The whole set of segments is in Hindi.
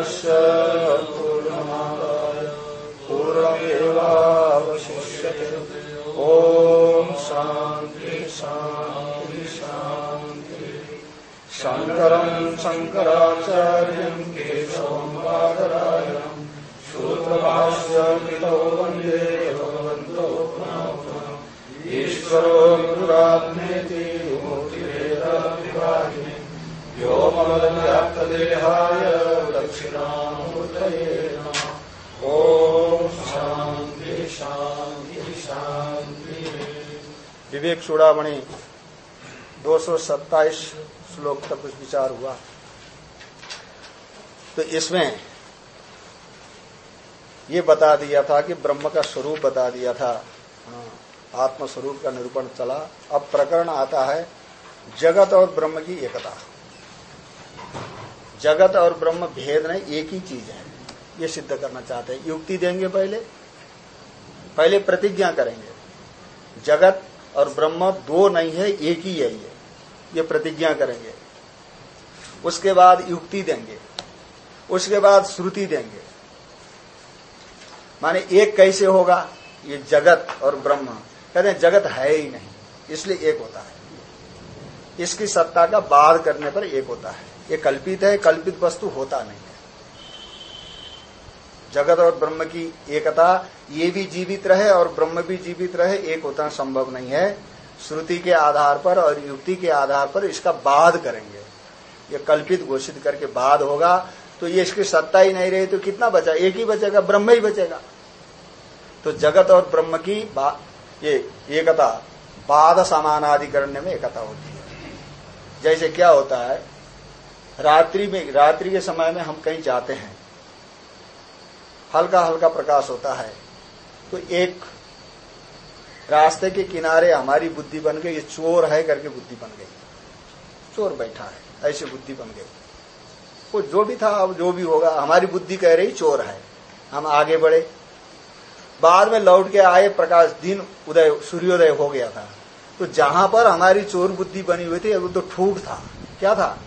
पूर्णस्य पूर्णमादाय पूर्णमेवावशिष्यते ॐ शान्ति शान्ति शान्ति। शङ्करम् शङ्कराचार्यम् केशवम् व्योमवदव्याप्तदेहाय दक्षिणामूर्तये नमः। ॐ शान्ति विवेक चूड़ामणि 227 श्लोक तक कुछ विचार हुआ। तो इसमें ये बता दिया था कि ब्रह्म का स्वरूप बता दिया था। हाँ, आत्म स्वरूप का निरूपण चला। अब प्रकरण आता है जगत और ब्रह्म की एकता। जगत और ब्रह्म भेद नहीं, एक ही चीज़ है। ये सिद्ध करना चाहते हैं। युक्ति देंगे पहले। पहले प्रतिज्ञा करेंगे। जगत और ब्रह्म दो नहीं है, एक ही है। ये ये प्रतिज्ञा करेंगे। उसके बाद युक्ति देंगे। उसके बाद श्रुति देंगे। माने एक कैसे होगा? ये जगत और ब्रह्म। कहते हैं, जगत है ही नहीं। इसलिए एक होता है। इसकी सत्ता का बाद करने पर एक होता है। ये कल्पित है, कल्पित वस्तु होता नहीं है। जगत और ब्रह्म की एकता, ये भी जीवित रहे और ब्रह्म भी जीवित रहे, एक होता संभव नहीं है। श्रुति के आधार पर और युक्ति के आधार पर इसका बाध करेंगे। ये कल्पित घोषित करके बाद होगा तो ये इसकी सत्ता ही नहीं रही तो कितना बचा? एक ही बचेगा, ब्रह्म ही बचेगा। तो जगत और ब्रह्म की ये एकता बाद समानाधिकरण में एकता होती है। जैसे क्या होता है रात्रि में, रात्रि के समय में हम कहीं जाते हैं। हल्का हल्का प्रकाश होता है। तो एक रास्ते के किनारे हमारी बुद्धि बन गई, ये चोर है करके बुद्धि बन गई। चोर बैठा है, ऐसी बुद्धि बन गई। वो जो भी था, अब जो भी होगा, हमारी बुद्धि कह रही चोर है। हम आगे बढ़े। बाद में लौट के आए, प्रकाश दिन उदय, सूर्योदय हो गया था। तो जहाँ पर हमारी चोर बुद्धि बनी हुई थी वो तो ठूठ था। क्या था?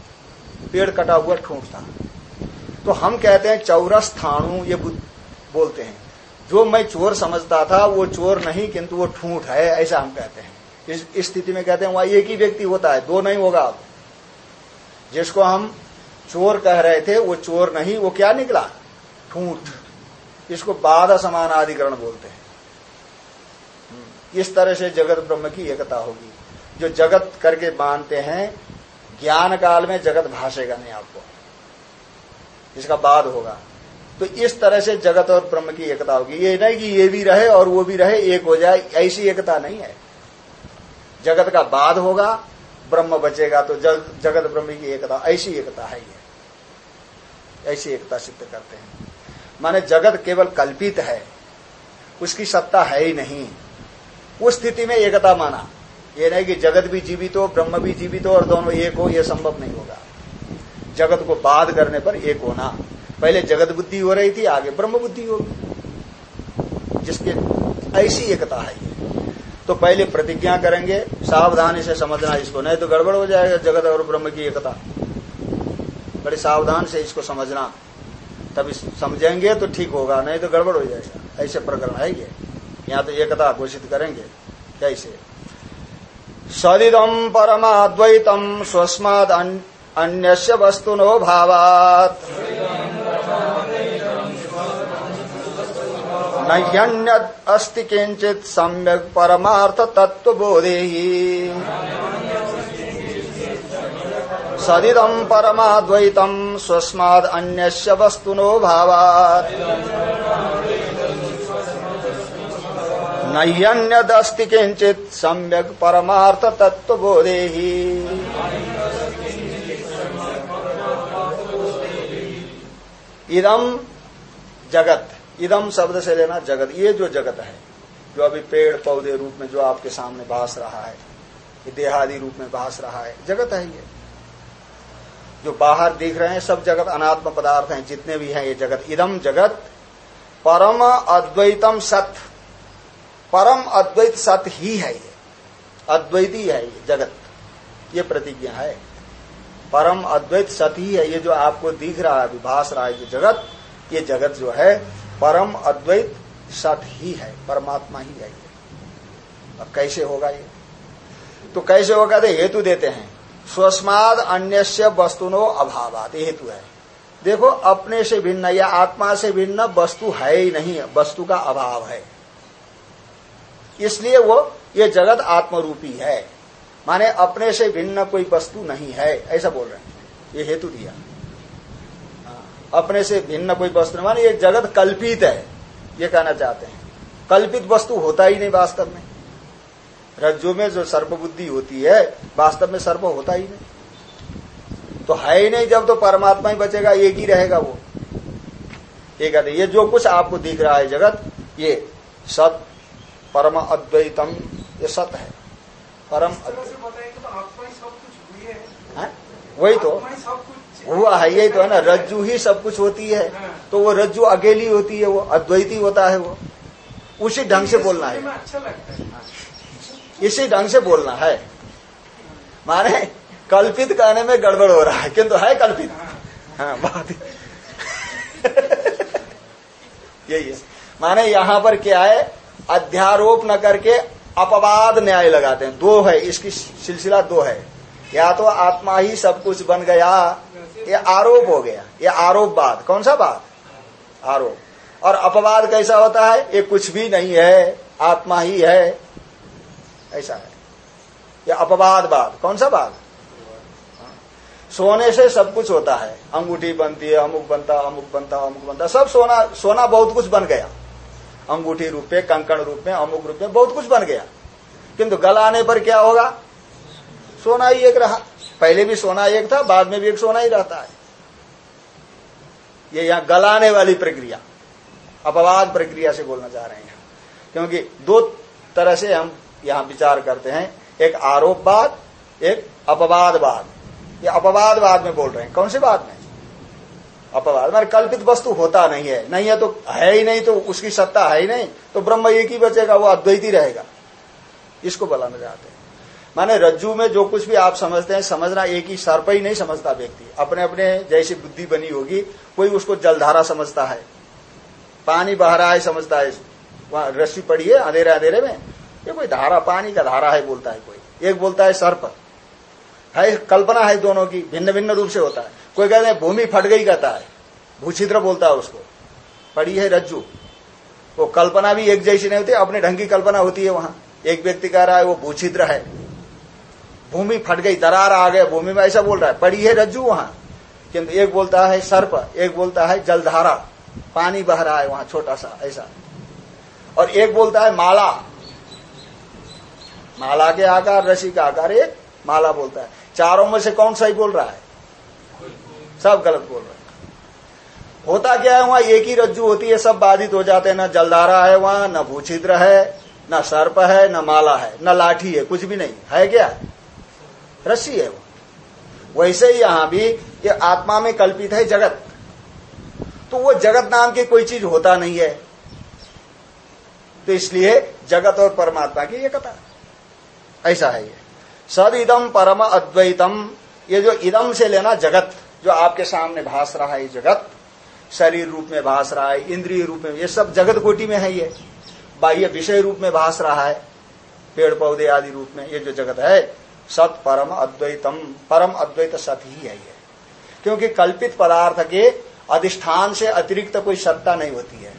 पेड़ कटा हुआ ठूठ था तो हम कहते हैं चौरस थाणु, ये बोलते हैं। जो मैं चोर समझता था, वो चोर नहीं, किंतु वो ठूठ है, ऐसा हम कहते हैं। इस स्थिति में कहते हैं, वहाँ एक ही व्यक्ति होता है, दो नहीं होगा अब। जिसको हम चोर कह रहे थे, वो चोर नहीं, वो क्या निकला? ठूठ। इसको बाधा समानाधिकरण बोलते हैं। इस तरह से जगत ब्रह्म की एकता होगी। जो जगत करके मानते हैं ज्ञान काल में जगत भाषेगा नहीं आपको। इसका बाद होगा। तो इस तरह से जगत और ब्रह्म की एकता होगी। ये नहीं कि ये भी रहे और वो भी रहे एक हो जाए ऐसी एकता नहीं है। जगत का बाद होगा ब्रह्म बचेगा तो जग, जगत ब्रह्म की एकता ऐसी एकता है ये। ऐसी एकता सिद्ध करते हैं। माने जगत केवल कल्पित है उसकी सत्ता है ही नहीं। उस स्थिति में एकता माना। ये नहीं कि जगत भी जीवित हो, ब्रह्म भी जीवित हो और दोनों एक हो यह संभव नहीं होगा। जगत को बाध करने पर एक होना। पहले जगत बुद्धि हो रही थी, आगे ब्रह्म बुद्धि होगी। जिसके ऐसी एकता है। तो पहले प्रतिज्ञा करेंगे, सावधानी से समझना इसको, नहीं तो गड़बड़ हो जाएगा जगत और ब्रह्म की एकता। बड़े सावधान से इसको समझना। तब इस समझेंगे तो ठीक होगा, नहीं तो गड़बड़ हो जाएगा। ऐसे प्रकरण है ये। यहाँ तो एकता घोषित करेंगे। कैसे? सदिदम परमाद्वैतम स्वस्माद अन्य वस्तुनो भावात। नह्यन्यद अस्ति किंचित सम्यक परमार्थ तत्व बोधे सदिदम परमाद्वैतम स्वस्माद अन्य वस्तुनो भावात। नह्यन्यदस्ति किंचित सम्यक परमार्थ तत्व बोधे ही इदम जगत इदम शब्द से लेना जगत, ये जो जगत है, जो अभी पेड़ पौधे रूप में जो आपके सामने भास रहा है देहादि रूप में भास रहा है, जगत है ये। जो बाहर दिख रहे हैं, सब जगत अनात्म पदार्थ हैं, जितने भी हैं ये जगत। इदम जगत परम अद्वैतम सत परम अद्वैत सत ही है ये। अद्वैती है ये जगत। ये प्रतिज्ञा है। परम अद्वैत सत ही है ये जो आपको दिख रहा है विभास रहा है जो जगत। ये जगत जो है, परम अद्वैत सत ही है, परमात्मा ही है ये। अब कैसे होगा ये? तो कैसे होगा? तो हेतु देते हैं। स्वस्माद अन्य वस्तुनो अभावात, ये हेतु है। देखो, अपने से भिन्न या आत्मा से भिन्न वस्तु है ही नहीं, वस्तु का अभाव है। इसलिए वो ये जगत आत्मरूपी है। माने अपने से भिन्न कोई वस्तु नहीं है ऐसा बोल रहे हैं। ये हेतु दिया। हाँ, अपने से भिन्न कोई वस्तु नहीं माने ये जगत कल्पित है ये कहना चाहते हैं। कल्पित वस्तु होता ही नहीं वास्तव में। रज्जु में जो सर्प बुद्धि होती है वास्तव में सर्व होता ही नहीं। तो है ही नहीं जब तो परमात्मा ही बचेगा एक ही रहेगा वो। ये कहते ये जो कुछ आपको दिख रहा है जगत ये सत परम अद्वैतम ये सत है। परम वही तो। हुआ है यही तो है ना रज्जु ही सब कुछ होती है। तो वो रज्जु अकेली होती है वो अद्वैती होता है वो। उसी ढंग से बोलना है। अच्छा है। इसी ढंग से बोलना है। माने कल्पित कहने में गड़बड़ हो रहा है किंतु है कल्पित। हाँ। बात यही है। माने यहाँ पर क्या है? अध्यारोप न करके अपवाद न्याय लगाते हैं। दो है, इसकी सिलसिला दो है। या तो आत्मा ही सब कुछ बन गया, ये आरोप हो गया। ये आरोप बाद कौन सा बात? आरोप। और अपवाद कैसा होता है? ये कुछ भी नहीं है, आत्मा ही है। ऐसा है। ये अपवाद बाद कौन सा बात? सोने से सब कुछ होता है। अंगूठी बनती है, अमुक बनता अमुक बनता अमुक बनता। सब सोना सोना बहुत कुछ बन गया। अंगूठी रूप में, कंकण रूप में, अमुक रूप में, बहुत कुछ बन गया। किंतु गलाने पर क्या होगा? सोना ही एक रहा। पहले भी सोना एक था, बाद में भी एक सोना ही रहता है। ये यहाँ गलाने वाली प्रक्रिया, अपवाद प्रक्रिया से बोलना चाह रहे हैं। क्योंकि दो तरह से हम यहाँ विचार करते हैं। एक आरोपवाद, एक अपवादवाद। ये अपवादवाद में बोल रहे हैं। कौन सी बात में? अपवाद। मैंने कल्पित वस्तु होता नहीं है। नहीं है तो है ही नहीं तो उसकी सत्ता है ही नहीं। तो ब्रह्म एक ही बचेगा, वो अद्वैती रहेगा। इसको बताना चाहते हैं। माने रज्जू में जो कुछ भी आप समझते हैं, समझना एक ही सर्प ही नहीं समझता व्यक्ति। अपने अपने जैसी बुद्धि बनी होगी, कोई उसको जलधारा समझता है। पानी बह रहा है, समझता है। वहाँ रस्सी पड़ी है अंधेरे अंधेरे में। ये कोई धारा, पानी का धारा है बोलता है कोई। एक बोलता है सर्प। है, कल्पना है दोनों की भिन्न भिन्न रूप से होता है। कोई कहते हैं, भूमि फट गई, कहता है। भूछिद्र बोलता है उसको। पड़ी है रज्जू। वो कल्पना भी एक जैसी नहीं होती, अपने ढंग की कल्पना होती है वहाँ। एक व्यक्ति कह रहा है, वो भूछिद्र है। भूमि फट गई, दरार आ गया। भूमि में ऐसा बोल रहा है। पड़ी है रज्जू वहाँ। किंतु एक बोलता है, सर्प। एक बोलता है, जलधारा। पानी बह रहा है वहाँ, छोटा सा, ऐसा। और एक बोलता है, माला। माला के आकार रसी का आकार, एक माला बोलता है। चारों में से कौन सही बोल रहा है? सब गलत बोल रहे होता क्या है, वहाँ एक ही रज्जू होती है, सब बाधित हो जाते हैं, न जलधारा है वहाँ, न भूछिद्र है, न सर्प है, न माला है, न लाठी है, कुछ भी नहीं। है क्या? रस्सी है वो। वैसे ही यहाँ भी ये आत्मा में कल्पित है जगत। तो वो जगत नाम की कोई चीज़ होता नहीं है। तो इसलिए जगत और परमात्मा की एकता ऐसा है ये। सद इदम परम अद्वैतम। ये जो इदम से लेना जगत। जो आपके सामने भास रहा है जगत, शरीर रूप में भास रहा है, इंद्रिय रूप में, ये सब जगत कोटि में है ये। बाह्य विषय रूप में भास रहा है, पेड़ पौधे आदि रूप में, ये जो जगत है, सत परम अद्वैतम, परम अद्वैत सत ही है ये। क्योंकि कल्पित पदार्थ के अधिष्ठान से अतिरिक्त कोई सत्ता नहीं होती है।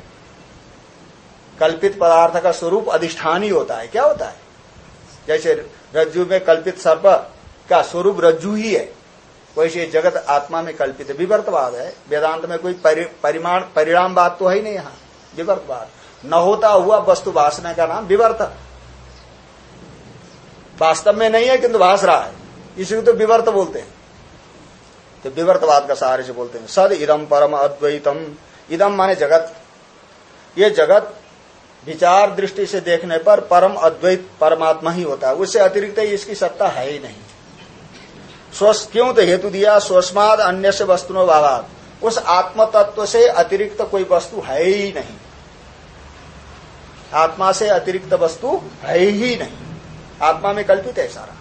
कल्पित पदार्थ का स्वरूप अधिष्ठान ही होता है। क्या होता है? जैसे रज्जु में कल्पित सर्प का स्वरूप रज्जु ही है। वैसे जगत आत्मा में कल्पित विवर्तवाद है। वेदांत में कोई परि, परिमाण परिणाम बात तो है ही नहीं यहाँ। विवर्तवाद। न होता हुआ वस्तु भाषण का नाम विवर्त। वास्तव में नहीं है किंतु भाष रहा है। इसी तो विवर्त बोलते हैं। तो विवर्तवाद का सहारे से बोलते हैं। सद इदम परम अद्वैतम। इदम माने जगत। ये जगत विचार दृष्टि से देखने पर परम अद्वैत परमात्मा ही होता है। उससे अतिरिक्त इसकी सत्ता है ही नहीं। स्वस्थ क्यों तो हेतु दिया स्वस्माद अन्य से वस्तुनो भावाद उस आत्म तत्व से अतिरिक्त कोई वस्तु है ही नहीं। आत्मा से अतिरिक्त वस्तु है ही नहीं। आत्मा में कल्पित है सारा।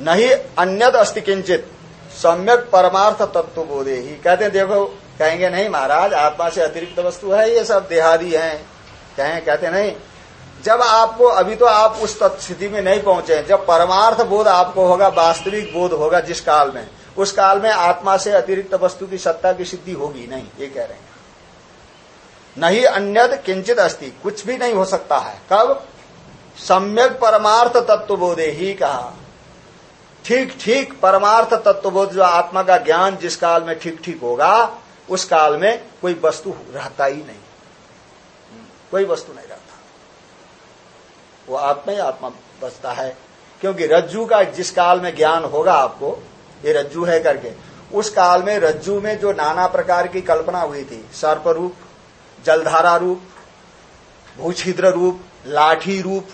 नहीं अन्यद अस्ति किंचित। सम्यक परमार्थ तत्व बोधे ही। कहते हैं, देखो, कहेंगे, नहीं महाराज, आत्मा से अतिरिक्त वस्तु है, ये सब देहादी है। कहें, कहते नहीं जब आपको, अभी तो आप उस स्थिति में नहीं पहुँचे जब परमार्थ बोध आपको होगा, वास्तविक बोध होगा, जिस काल में, उस काल में आत्मा से अतिरिक्त वस्तु की सत्ता की सिद्धि होगी, नहीं, ये कह रहे हैं। नहीं अन्यद किंचित अस्थि कुछ भी नहीं हो सकता है। कब? सम्यक परमार्थ तत्व बोधे ही कहा। ठीक ठीक, परमार्थ तत्वबोध जो आत्मा का ज्ञान जिस काल में ठीक ठीक होगा, उस काल में कोई वस्तु रहता ही नहीं। कोई वस्तु नहीं रहता। वो आत्मा ही आत्मा बचता है। क्योंकि रज्जू का जिस काल में ज्ञान होगा आपको, ये रज्जू है करके, उस काल में रज्जू में जो नाना प्रकार की कल्पना हुई थी सर्प रूप जलधारा रूप, भूछिद्र रूप, लाठी रूप,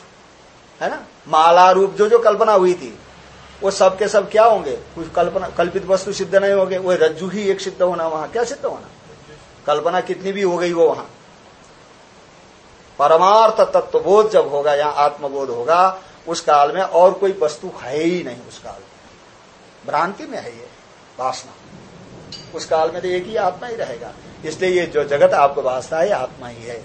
है ना, माला रूप, जो जो कल्पना हुई थी, वो सब के सब क्या होंगे? कुछ कल्पना, कल्पित वस्तु सिद्ध नहीं होंगे, वो रज्जू ही एक सिद्ध होना वहाँ। क्या सिद्ध होना? कल्पना कितनी भी हो गई वो वहाँ। परमार्थ तत्वबोध जब होगा, या आत्मबोध होगा, उस काल में और कोई वस्तु है ही नहीं उस काल में। भ्रांति में है ये, वासना। उस काल में तो एक ही आत्मा ही रहेगा। इसलिए ये जो जगत आपको भाषता है आत्मा ही है।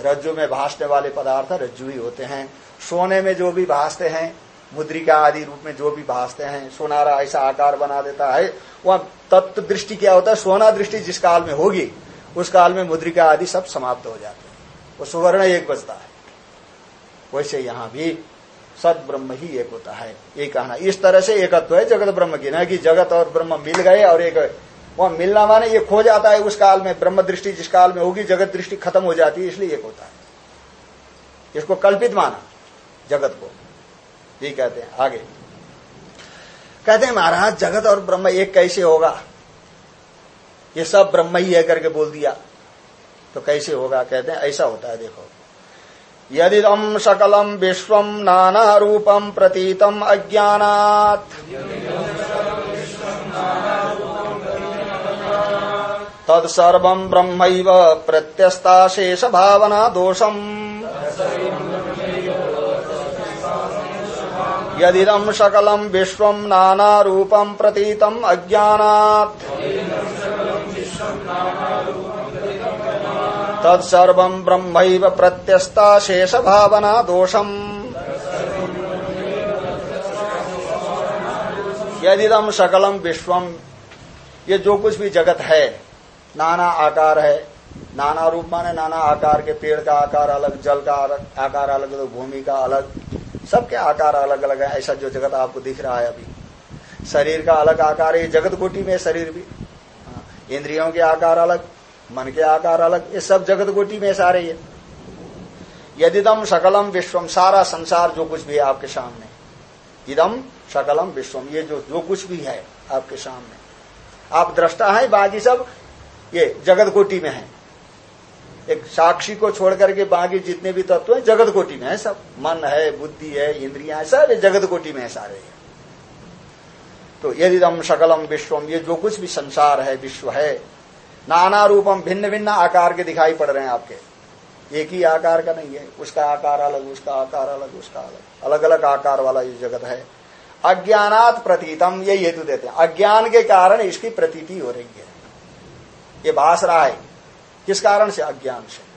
रज्जु में भाषने वाले पदार्थ रज्जु ही होते हैं। सोने में जो भी भाषते हैं, मुद्रिका आदि रूप में जो भी भाषते हैं, सोनारा ऐसा आकार बना देता है, वह तत्व दृष्टि क्या होता है? सोना दृष्टि जिस काल में होगी उस काल में मुद्रिका आदि सब समाप्त हो जाते हैं। वो सुवर्ण एक बचता है। वैसे यहाँ भी सद ब्रह्म ही एक होता है। ये कहना, इस तरह से एकत्व है, जगत ब्रह्म की न कि जगत और ब्रह्म मिल गए और एक वह मिलना माने ये खो जाता है उस काल में, ब्रह्म दृष्टि जिस काल में होगी, जगत दृष्टि खत्म हो जाती है, इसलिए एक होता है। इसको कल्पित माना, जगत को। ये कहते हैं, आगे। कहते हैं, महाराज, जगत और ब्रह्म एक कैसे होगा? ये सब ब्रह्म ही है करके बोल दिया। तो कैसे होगा? कहते हैं, ऐसा होता है, देखो। यदिदम सकलम विश्व नाना रूपम प्रतीतम अज्ञात तत्सर्व ब्रह्म प्रत्यस्ता शेष भावना दोषम। यदिदम सकलम विश्व नाना रूपम प्रतीतम अज्ञात तत्सर्व ब्रह्म प्रत्यस्ता शेष भावना दोषम। यदिदम सकलम विश्वम ये जो कुछ भी जगत है नाना आकार है नाना रूप माने नाना आकार के पेड़ का आकार अलग जल का आकार अलग तो भूमि का अलग सबके आकार अलग अलग है ऐसा जो जगत आपको दिख रहा है अभी। शरीर का अलग आकार है जगत कोटि में शरीर भी। हाँ, इंद्रियों के आकार अलग मन के आकार अलग, ये सब जगत कोटि में सारे ये। यदिदम सकलम विश्वम, सारा संसार जो कुछ भी है आपके सामने। इदम सकलम विश्वम, ये जो जो कुछ भी है आपके सामने। आप दृष्टा है बाकी सब, ये जगत कोटि में है। एक साक्षी को छोड़ करके बाकी जितने भी तत्व हैं, जगत कोटि में है सब। मन है, बुद्धि है, इंद्रिया है, सब जगत कोटि में है सारे। तो यदि दम सकलम विश्वम, ये जो कुछ भी संसार है, विश्व है नाना रूपम भिन्न भिन्न आकार के दिखाई पड़ रहे हैं आपके। एक ही आकार का नहीं है। उसका आकार अलग, उसका आकार अलग, उसका अलग। अलग अलग आकार वाला ये जगत है। अज्ञानात प्रतीतम, ये हेतु देते हैं। अज्ञान के कारण इसकी प्रतीति हो रही है। ये भाष रहा है। किस कारण से? अज्ञान से।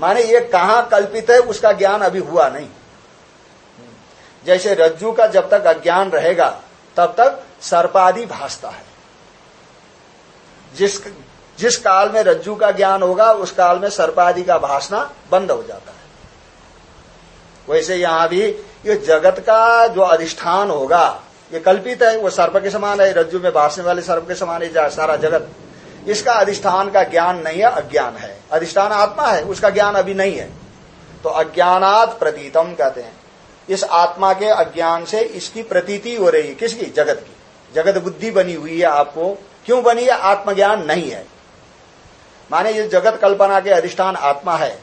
माने ये कहा कल्पित है, उसका ज्ञान अभी हुआ नहीं। जैसे रज्जू का जब तक अज्ञान रहेगा, तब तक सर्पादि भासता है। जिस जिस काल में रज्जू का ज्ञान होगा, उस काल में सर्पादि का भाषना बंद हो जाता है। वैसे यहाँ भी ये जगत का जो अधिष्ठान होगा, ये कल्पित है, वो सर्प के समान है, रज्जु में भाषने वाले सर्प के समान है सारा जगत। इसका अधिष्ठान का ज्ञान नहीं है, अज्ञान है। अधिष्ठान आत्मा है, उसका ज्ञान अभी नहीं है। तो अज्ञानात प्रतीतम कहते हैं। इस आत्मा के अज्ञान से इसकी प्रतीति हो रही है किसकी? जगत की। जगत बुद्धि बनी हुई है आपको। क्यों बनी है? आत्मज्ञान नहीं है। माने ये जगत कल्पना के अधिष्ठान आत्मा है,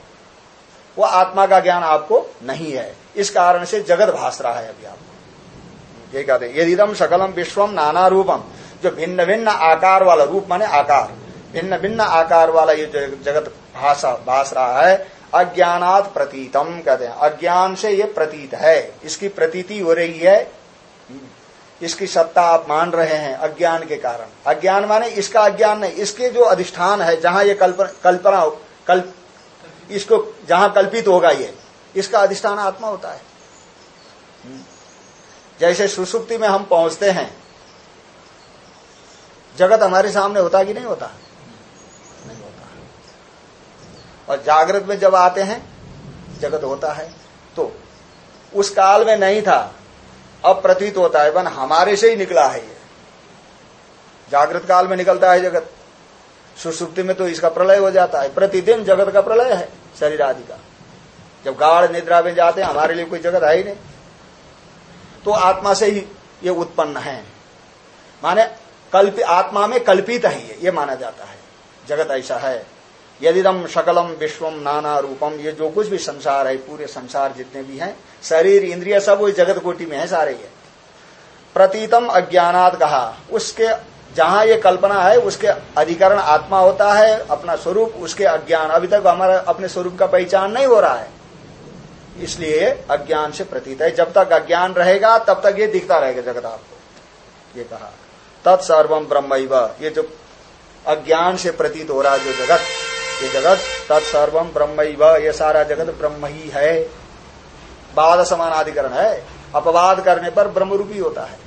वो आत्मा का ज्ञान आपको नहीं है। इस कारण से जगत भास रहा है अभी आपको। ये कहते हैं यदिदम सकलम विश्वम नाना रूपम जो भिन्न भिन्न आकार वाला रूप, माने आकार भिन्न भिन्न आकार वाला ये जगत भाषा भाष रहा है, अज्ञानात प्रतीतम कहते हैं। अज्ञान से ये प्रतीत है, इसकी प्रतीति हो रही है इसकी सत्ता आप मान रहे हैं अज्ञान के कारण। अज्ञान माने इसका अज्ञान नहीं, इसके जो अधिष्ठान है, जहाँ ये कल्पना कल्प, इसको जहाँ कल्पित होगा ये, इसका अधिष्ठान आत्मा होता है। जैसे सुसुप्ति में हम पहुँचते हैं, जगत हमारे सामने होता कि नहीं होता? नहीं होता। और जागृत में जब आते हैं, जगत होता है। तो उस काल में नहीं था अब प्रतीत होता है बन हमारे से ही निकला है ये। जागृत काल में निकलता है जगत। सुसुप्ति में तो इसका प्रलय हो जाता है। प्रतिदिन जगत का प्रलय है, शरीर आदि का। जब गाढ़ निद्रा में जाते हैं, हमारे लिए कोई जगत है ही नहीं। तो आत्मा से ही ये उत्पन्न है। माने कल्प, आत्मा में कल्पित है ये ये माना जाता है। जगत ऐसा है। यदिदम शकलम विश्वम नाना रूपम ये जो कुछ भी संसार है, पूरे संसार जितने भी हैं, शरीर, इंद्रिय, सब वही जगत कोटि में है सारे ये। प्रतीतम अज्ञानात कहा उसके, जहाँ ये कल्पना है, उसके अधिकरण आत्मा होता है, अपना स्वरूप, उसके अज्ञान। अभी तक हमारा, अपने स्वरूप का पहचान नहीं हो रहा है। इसलिए अज्ञान से प्रतीत है। जब तक अज्ञान रहेगा, तब तक ये दिखता रहेगा जगत आपको। ये कहा। तत्सर्वम ब्रह्म ये जो अज्ञान से प्रतीत हो रहा है, जो जगत ये जगत तत्सर्वम ब्रह्म ये सारा जगत ब्रह्म ही। है बाद समानाधिकरण है। अपवाद करने पर ब्रह्म रूपी होता है।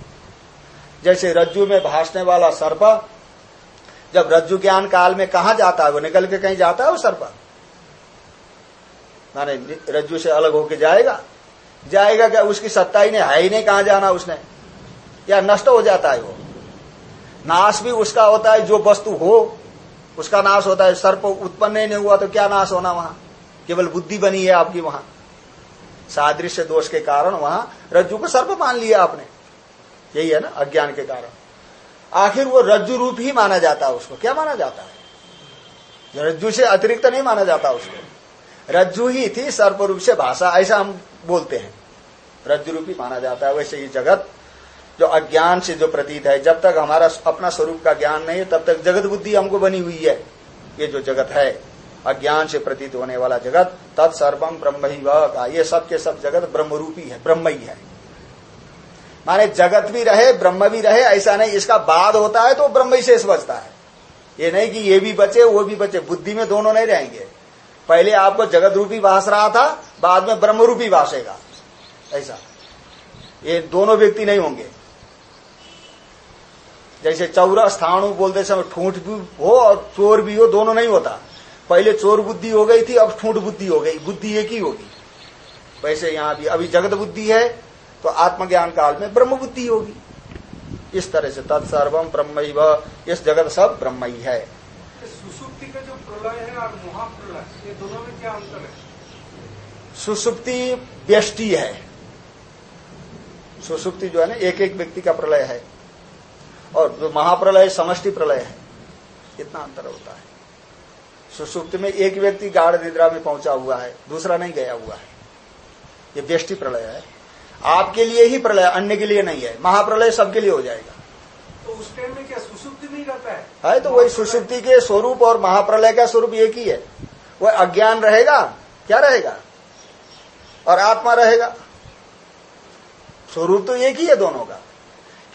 जैसे रज्जु में भाषने वाला सर्प, जब रज्जु ज्ञान काल में कहा जाता है? वो निकल के कहीं जाता है वो सर्प? माने रज्जु से अलग होके जाएगा। जाएगा क्या? उसकी सत्ता ही नहीं, है ही नहीं कहा जाना उसने? या नष्ट हो जाता है वो? नाश भी उसका होता है, जो वस्तु हो। उसका नाश होता है, सर्प उत्पन्न नहीं हुआ तो क्या नाश होना वहाँ? केवल बुद्धि बनी है आपकी वहाँ। सादृश्य दोष के कारण वहाँ रज्जु को सर्प मान लिया आपने। यही है ना, अज्ञान के कारण। आखिर वो रज्जु रूप ही माना जाता है उसको। क्या माना जाता है? रज्जु से अतिरिक्त नहीं माना जाता उसको। रज्जु ही थी सर्प रूप से भाषा, ऐसा हम बोलते हैं। रज्जु रूप ही माना जाता है, वैसे ही जगत जो अज्ञान से जो प्रतीत है, जब तक हमारा अपना स्वरूप का ज्ञान नहीं है, तब तक जगत बुद्धि हमको बनी हुई है। ये जो जगत है, अज्ञान से प्रतीत होने वाला जगत तत्सर्वम ब्रह्म ही वह ये सब के सब जगत ब्रह्मरूपी है ब्रह्म ही। है माने जगत भी रहे, ब्रह्म भी रहे, ऐसा नहीं, इसका बाद होता है तो ब्रह्म ही शेष बचता है। ये नहीं कि ये भी बचे, वो भी बचे, बुद्धि में दोनों नहीं रहेंगे। पहले आपको जगत रूपी भाष रहा था, बाद में ब्रह्म रूपी भाषेगा ऐसा। ये दोनों व्यक्ति नहीं होंगे। जैसे चौरा स्थाणु बोलते समय ठूठ भी हो और चोर भी हो दोनों नहीं होता। पहले चोर बुद्धि हो गई थी अब ठूठ बुद्धि हो गई। बुद्धि एक ही होगी। वैसे यहाँ भी अभी जगत बुद्धि है तो आत्मज्ञान काल में ब्रह्म बुद्धि होगी। इस तरह से तत्सर्वम ब्रह्म इस जगत सब ब्रह्म ही। है सुसुप्ति का जो प्रलय है और महाप्रलय ये दोनों में क्या अंतर है? सुसुप्ति व्यष्टि है। सुसुप्ति जो है ना एक एक व्यक्ति का प्रलय है। और जो महाप्रलय समष्टि प्रलय है इतना अंतर होता है। सुसुप्त में एक व्यक्ति गाढ़ निद्रा में पहुँचा हुआ है दूसरा नहीं गया हुआ है। ये व्यष्टि प्रलय है। आपके लिए ही प्रलय अन्य के लिए नहीं है। महाप्रलय सबके लिए हो जाएगा। तो उस टाइम में क्या सुसुप्ति नहीं रहता है? है तो वही सुसुप्ति के स्वरूप और महाप्रलय का स्वरूप एक ही है। वह अज्ञान रहेगा? क्या रहेगा? और आत्मा रहेगा? स्वरूप तो एक ही है दोनों का।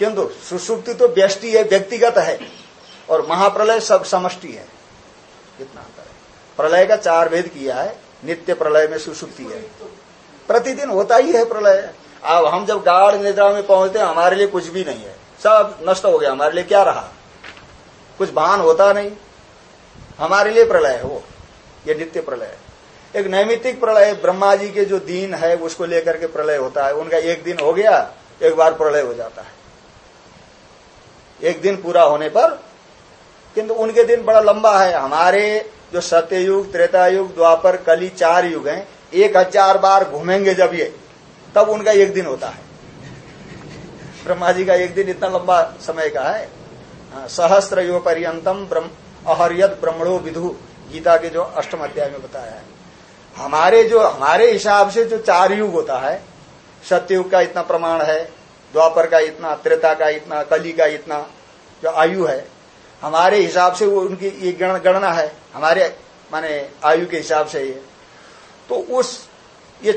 किंतु सुसुप्ति तो व्यष्टि है, व्यक्तिगत है। और महाप्रलय सब समष्टि है। कितना अंतर है। प्रलय का चार भेद किया है, नित्य प्रलय में सुसुप्ति है। प्रतिदिन होता ही है प्रलय। अब हम जब गाढ़ निद्रा में पहुँचते हैं, हमारे लिए कुछ भी नहीं है। सब नष्ट हो गया, हमारे लिए क्या रहा? कुछ भान होता नहीं। हमारे लिए प्रलय है वो। ये नित्य प्रलय है। एक नैमित्तिक प्रलय ब्रह्मा जी के जो दिन है, उसको लेकर के प्रलय होता है। उनका एक दिन हो गया, एक बार प्रलय हो जाता है। एक दिन पूरा होने पर किंतु उनके दिन बड़ा लंबा है। हमारे जो सत्ययुग त्रेतायुग द्वापर कली चार युग हैं एक हज़ार बार घूमेंगे जब ये तब उनका एक दिन होता है। ब्रह्मा जी का एक दिन इतना लंबा समय का है। हाँ, सहस्त्र युग पर्यंतम अहरियत ब्रह्मणो विधु गीता के जो अष्टम अध्याय में बताया है। हमारे जो हमारे हिसाब से जो चार युग होता है सत्ययुग का इतना प्रमाण है द्वापर का इतना त्रेता का इतना कली का इतना जो आयु है हमारे हिसाब से वो उनकी ये गणना है हमारे माने आयु के हिसाब से ये। तो उस ये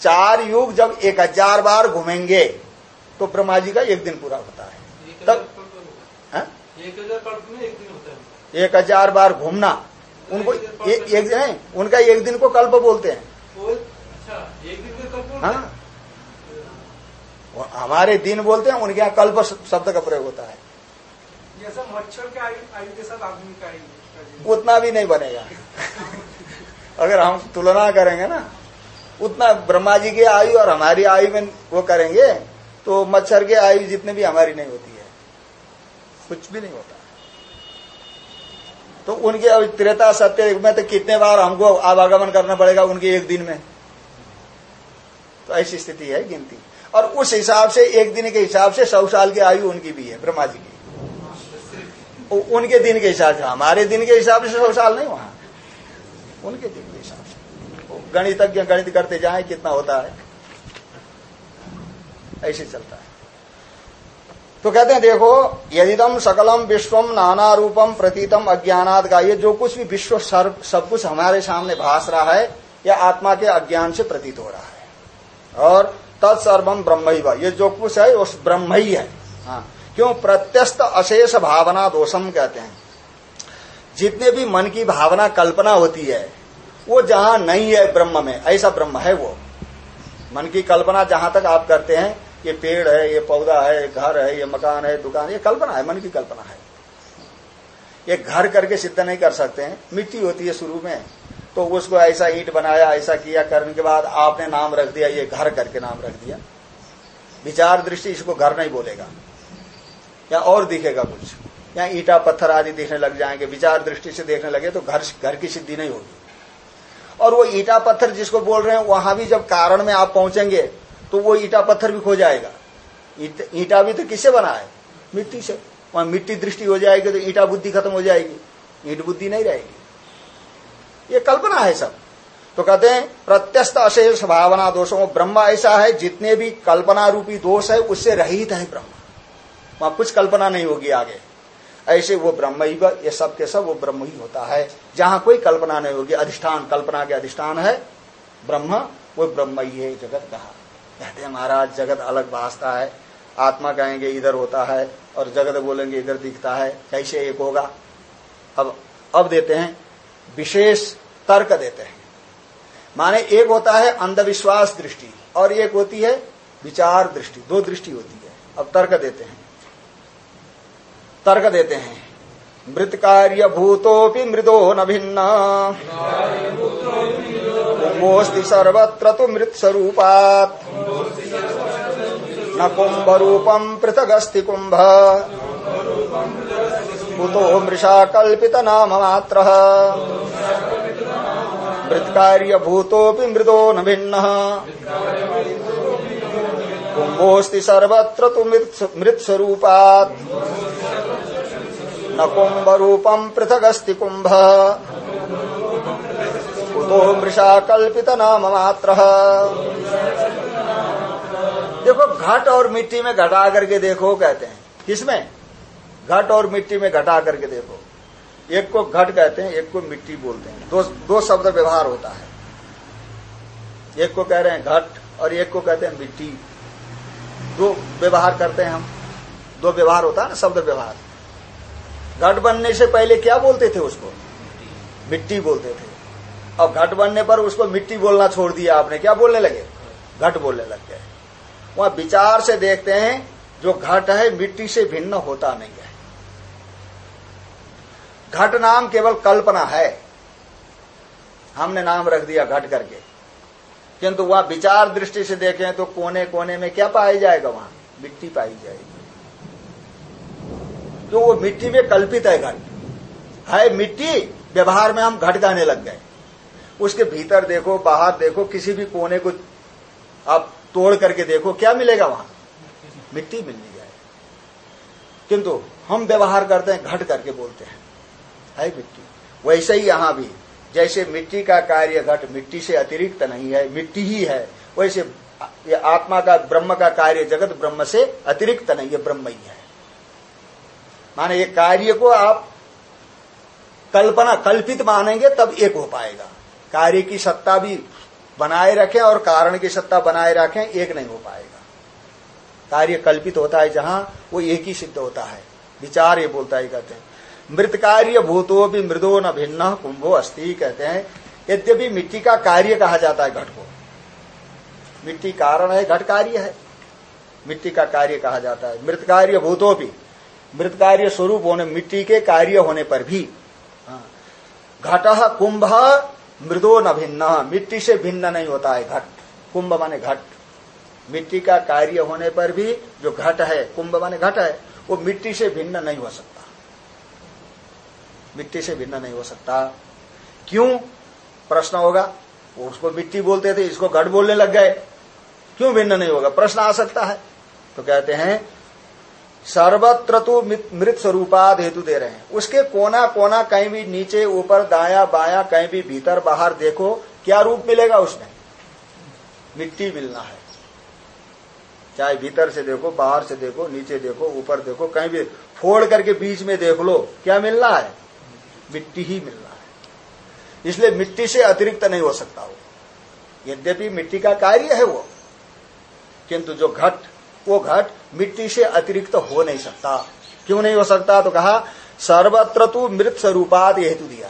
चार युग जब एक हज़ार बार घूमेंगे तो ब्रह्मा जी का एक दिन पूरा होता है। एक तब। हाँ? एक हज़ार कल्प में एक दिन होता है। एक हज़ार बार घूमना उनको ए, एक नहीं उनका एक दिन को कल्प बोलते हैं। अच्छा एक दिन में कल्प हाँ। हमारे दिन बोलते हैं उनके यहाँ कल्प शब्द का प्रयोग होता है। जैसा मच्छर के आयु के साथ आदमी का आयु उतना भी नहीं बनेगा। अगर हम तुलना करेंगे ना उतना ब्रह्मा जी की आयु और हमारी आयु में वो करेंगे तो मच्छर की आयु जितने भी हमारी नहीं होती है कुछ भी नहीं होता। तो उनके अभी त्रेता सत्य में तो कितने बार हमको आवागमन करना पड़ेगा उनके एक दिन में? तो ऐसी स्थिति है गिनती। और उस हिसाब से, एक दिन के हिसाब से सौ साल की आयु उनकी भी है, ब्रह्मा जी की। उनके दिन के हिसाब से, हमारे दिन के हिसाब से सौ साल नहीं वहाँ। उनके दिन के हिसाब से। गणितज्ञ गणित करते जाए, कितना होता है। ऐसे चलता है। तो कहते हैं, देखो, यदिदम सकलम विश्वम नाना रूपम प्रतीतम अज्ञानाद का ये जो कुछ भी विश्व सर्व, सब कुछ हमारे सामने भास रहा है यह आत्मा के अज्ञान से प्रतीत हो रहा है। और तत्सर्वम ब्रह्म ही ये जो कुछ है उस ब्रह्म ही है। हाँ। क्यों? प्रत्यस्त अशेष भावना दोषम कहते हैं। जितने भी मन की भावना कल्पना होती है वो जहाँ नहीं है ब्रह्म में ऐसा ब्रह्म है वो। मन की कल्पना जहाँ तक आप करते हैं ये पेड़ है ये पौधा है ये घर है ये मकान है दुकान ये कल्पना है मन की कल्पना है। ये घर करके सिद्ध नहीं कर सकते हैं। मिट्टी होती है शुरू में। तो उसको ऐसा ईट बनाया, ऐसा किया, करने के बाद आपने नाम रख दिया, ये घर करके नाम रख दिया। विचार दृष्टि इसको घर नहीं बोलेगा। या और दिखेगा कुछ। या ईटा पत्थर आदि दिखने लग जाएँगे, विचार दृष्टि से देखने लगे तो घर घर की सिद्धि नहीं होगी। और वो ईटा पत्थर जिसको बोल रहे हैं, वहाँ भी जब कारण में आप पहुँचेंगे तो वो ईटा पत्थर भी खो जाएगा। ईटा भी तो किससे बना है मिट्टी से। वहाँ मिट्टी दृष्टि हो जाएगी तो ईटा बुद्धि खत्म हो जाएगी। ईट बुद्धि नहीं रहेगी। ये कल्पना है सब। तो कहते हैं, प्रत्यस्त अशेष भावना दोषों, ब्रह्म ऐसा है, जितने भी कल्पना रूपी दोष है, उससे रहित है ब्रह्म। वहाँ कुछ कल्पना नहीं होगी आगे। ऐसे वो ब्रह्म ही ये सब के सब वो ब्रह्म ही होता है। जहाँ कोई कल्पना नहीं होगी, अधिष्ठान, कल्पना के अधिष्ठान है, ब्रह्म, वो ब्रह्म ही है जगत कहा कहते हैं, महाराज, जगत अलग भासता है। आत्मा कहेंगे, इधर होता है, और जगत बोलेंगे, इधर दिखता है। कैसे एक होगा? अब अब देते हैं विशेष तर्क देते हैं। माने एक होता है अंधविश्वास दृष्टि और एक होती है विचार दृष्टि। दो दृष्टि होती है। अब तर्क देते हैं। तर्क देते हैं। मृत कार्य भूतोपि मृदो न भिन्न। कुंभोस्ति सर्वत्र तो मृत स्वरूपात न कुंभ रूपम पृथगस्ति कुंभ कुतो मृषा कल्पित नाम मात्र मृत कार्य भूतोपि मृदो न भिन्न। कुंभोस्ति सर्वत्र तो मृत स्वरूपात न कुंभ रूपम पृथगस्ति कुंभ कुतो मृषा कल्पित नाम मात्र देखो, घट और मिट्टी में घटा करके देखो, कहते हैं। किसमें? घट और मिट्टी में घटा करके देखो। एक को घट कहते हैं, एक को मिट्टी बोलते हैं। दो दो शब्द व्यवहार होता है। एक को कह रहे हैं घट और एक को कहते हैं मिट्टी। दो व्यवहार करते हैं हम। दो व्यवहार होता है ना, शब्द व्यवहार। घट बनने से पहले क्या बोलते थे उसको? मिट्टी बोलते थे। अब घट बनने पर उसको मिट्टी बोलना छोड़ दिया आपने। क्या बोलने लगे? घट बोलने लग गए। वहाँ विचार से देखते हैं, जो घट है, मिट्टी से भिन्न होता नहीं है। घट नाम केवल कल्पना है। हमने नाम रख दिया घट करके। किंतु वहाँ विचार दृष्टि से देखें तो कोने कोने में क्या पाया जाएगा वहाँ? मिट्टी पाई जाएगी। तो वो मिट्टी में कल्पित है घट। है मिट्टी, व्यवहार में हम घट गाने लग गए। उसके भीतर देखो, बाहर देखो, किसी भी कोने को आप तोड़ करके देखो, क्या मिलेगा वहाँ? मिट्टी मिलनी जाए किंतु हम व्यवहार करते हैं, घट करके बोलते हैं। है मिट्टी। वैसे ही यहाँ भी, जैसे मिट्टी का कार्य घट मिट्टी से अतिरिक्त नहीं है, मिट्टी ही है, वैसे ये आत्मा का, ब्रह्म का कार्य जगत ब्रह्म से अतिरिक्त नहीं है ब्रह्म ही है। माने ये कार्य को आप कल्पना, कल्पित मानेंगे, तब एक हो पाएगा। कार्य की सत्ता भी बनाए रखें और कारण की सत्ता बनाए रखें, एक नहीं हो पाएगा। कार्य कल्पित होता है जहाँ वो एक ही सिद्ध होता है। विचार ये बोलता है कहते हैं। मृत कार्य भूतो भी मृदो न भिन्न कुंभो अस्थि कहते हैं। यद्यपि मिट्टी का कार्य कहा जाता है घट को। मिट्टी कारण है घट कार्य है। मिट्टी का कार्य कहा जाता है। मृत कार्य भूतो भी मृत कार्य स्वरूप होने मिट्टी के कार्य होने पर भी हाँ, घट कुंभ मृदो न भिन्न मिट्टी से भिन्न नहीं होता है घट। कुंभ माने घट। मिट्टी का कार्य होने पर भी जो घट है कुंभ माने घट है वो मिट्टी से भिन्न नहीं हो सकता। मिट्टी से भिन्न नहीं हो सकता। क्यों? प्रश्न होगा। उसको मिट्टी बोलते थे, इसको घट बोलने लग गए। क्यों भिन्न नहीं होगा? प्रश्न आ सकता है। तो कहते हैं, सर्वत्र तो मृत स्वरूपाद हेतु दे रहे हैं। उसके कोना कोना कहीं भी नीचे, ऊपर, दाया, बाया, कहीं भी भीतर, बाहर देखो, क्या रूप मिलेगा उसमें? मिट्टी मिलना है। चाहे भीतर से देखो, बाहर से देखो, नीचे देखो, ऊपर देखो, कहीं भी फोड़ करके बीच में देख लो, क्या मिलना है? मिट्टी ही मिलना है। इसलिए मिट्टी से अतिरिक्त नहीं हो सकता वो। यद्यपि मिट्टी का कार्य है वो, किंतु जो घट, वो घट मिट्टी से अतिरिक्त हो नहीं सकता। क्यों नहीं हो सकता? तो कहा, सर्वत्र तो मृत स्वरूपाद हेतु दिया।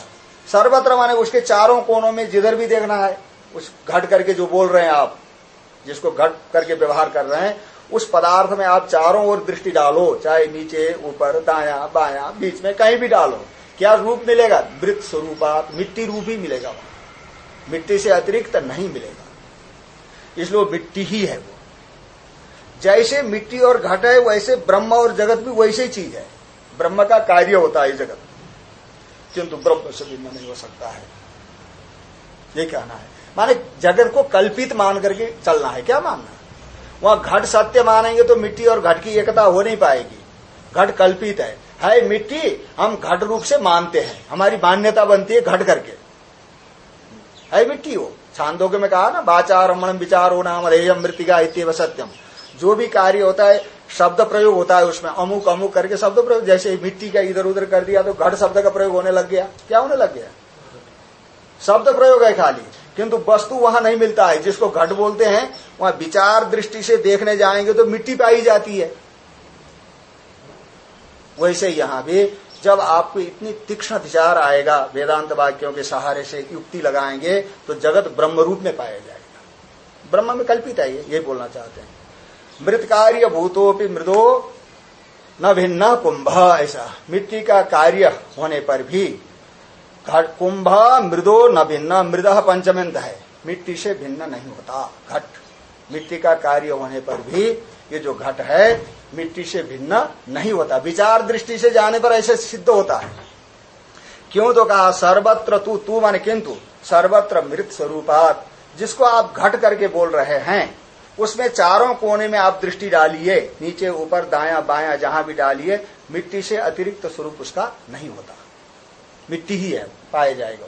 सर्वत्र माने उसके चारों कोनों में जिधर भी देखना है, उस घट करके जो बोल रहे हैं आप, जिसको घट करके व्यवहार कर रहे हैं, उस पदार्थ में आप चारों ओर दृष्टि डालो, चाहे नीचे, ऊपर, दाया, बाया, बीच में कहीं भी डालो। क्या रूप मिलेगा? मृत स्वरूपात, मिट्टी रूप ही मिलेगा वहाँ। मिट्टी से अतिरिक्त नहीं मिलेगा। इसलिए मिट्टी ही है वो। जैसे मिट्टी और घट है, वैसे ब्रह्म और जगत भी वैसे ही चीज़ है। ब्रह्म का कार्य होता है जगत किंतु ब्रह्म से भिन्न नहीं हो सकता है। ये कहना है। माने जगत को कल्पित मान करके चलना है। क्या मानना वहाँ घट सत्य मानेंगे तो मिट्टी और घट की एकता हो नहीं पाएगी। घट कल्पित है। है मिट्टी, हम घट रूप से मानते हैं। हमारी मान्यता बनती है घट करके। है मिट्टी हो छांदोग्य में कहा ना बाचार रमण विचार हो नाम रेयम मृतिका इतव सत्यम जो भी कार्य होता है, शब्द प्रयोग होता है उसमें। अमुक अमुक करके शब्द प्रयोग। जैसे मिट्टी का इधर उधर कर दिया तो घट शब्द का प्रयोग होने लग गया। क्या होने लग गया? शब्द प्रयोग है खाली। किंतु वस्तु वहाँ नहीं मिलता है। जिसको घट बोलते हैं, वहाँ विचार दृष्टि से देखने जाएँगे तो मिट्टी पाई जाती है। वैसे यहाँ भी जब आपको इतनी तीक्ष्ण विचार आएगा वेदांत वाक्यों के सहारे से युक्ति लगाएँगे तो जगत ब्रह्म रूप में पाया जाएगा। ब्रह्म में कल्पित है ये बोलना चाहते हैं। मृत कार्य भूतोपि मृदो न भिन्न कुंभ, ऐसा। मिट्टी का कार्य होने पर भी घट कुंभ मृदो न भिन्न, मृद पंचमंत है। मिट्टी से भिन्न नहीं होता, घट। मिट्टी का कार्य होने पर भी ये जो घट है मिट्टी से भिन्न नहीं होता। विचार दृष्टि से जाने पर ऐसे सिद्ध होता है। क्यों तो कहा, सर्वत्र तू तू माने किंतु, सर्वत्र मृत स्वरूपात, जिसको आप घट करके बोल रहे हैं, उसमें चारों कोने में आप दृष्टि डालिए, नीचे, ऊपर, दाया, बाया, जहाँ भी डालिए, मिट्टी से अतिरिक्त स्वरूप उसका नहीं होता। मिट्टी ही है, पाया जाएगा।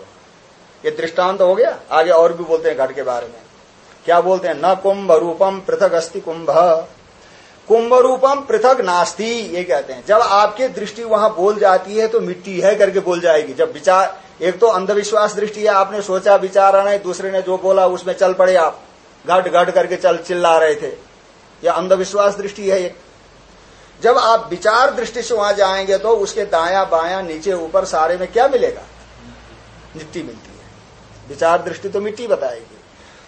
ये दृष्टांत हो गया? आगे और भी बोलते हैं घट के बारे में। क्या बोलते हैं? न कुंभ रूपम पृथक अस्थि कुंभ। कुंभ रूपम पृथक नास्ती, ये कहते हैं। जब आपकी दृष्टि वहाँ बोल जाती है तो मिट्टी है करके बोल जाएगी। जब विचार, एक तो अंधविश्वास दृष्टि है, आपने सोचा विचार नहीं दूसरे ने जो बोला उसमें चल पड़े आप। घट घट करके चल चिल्ला रहे थे। यह अंधविश्वास दृष्टि है एक जब आप विचार दृष्टि से वहाँ जाएँगे तो उसके दाया बाया नीचे ऊपर सारे में क्या मिलेगा? मिट्टी मिलती है। विचार दृष्टि तो मिट्टी बताएगी।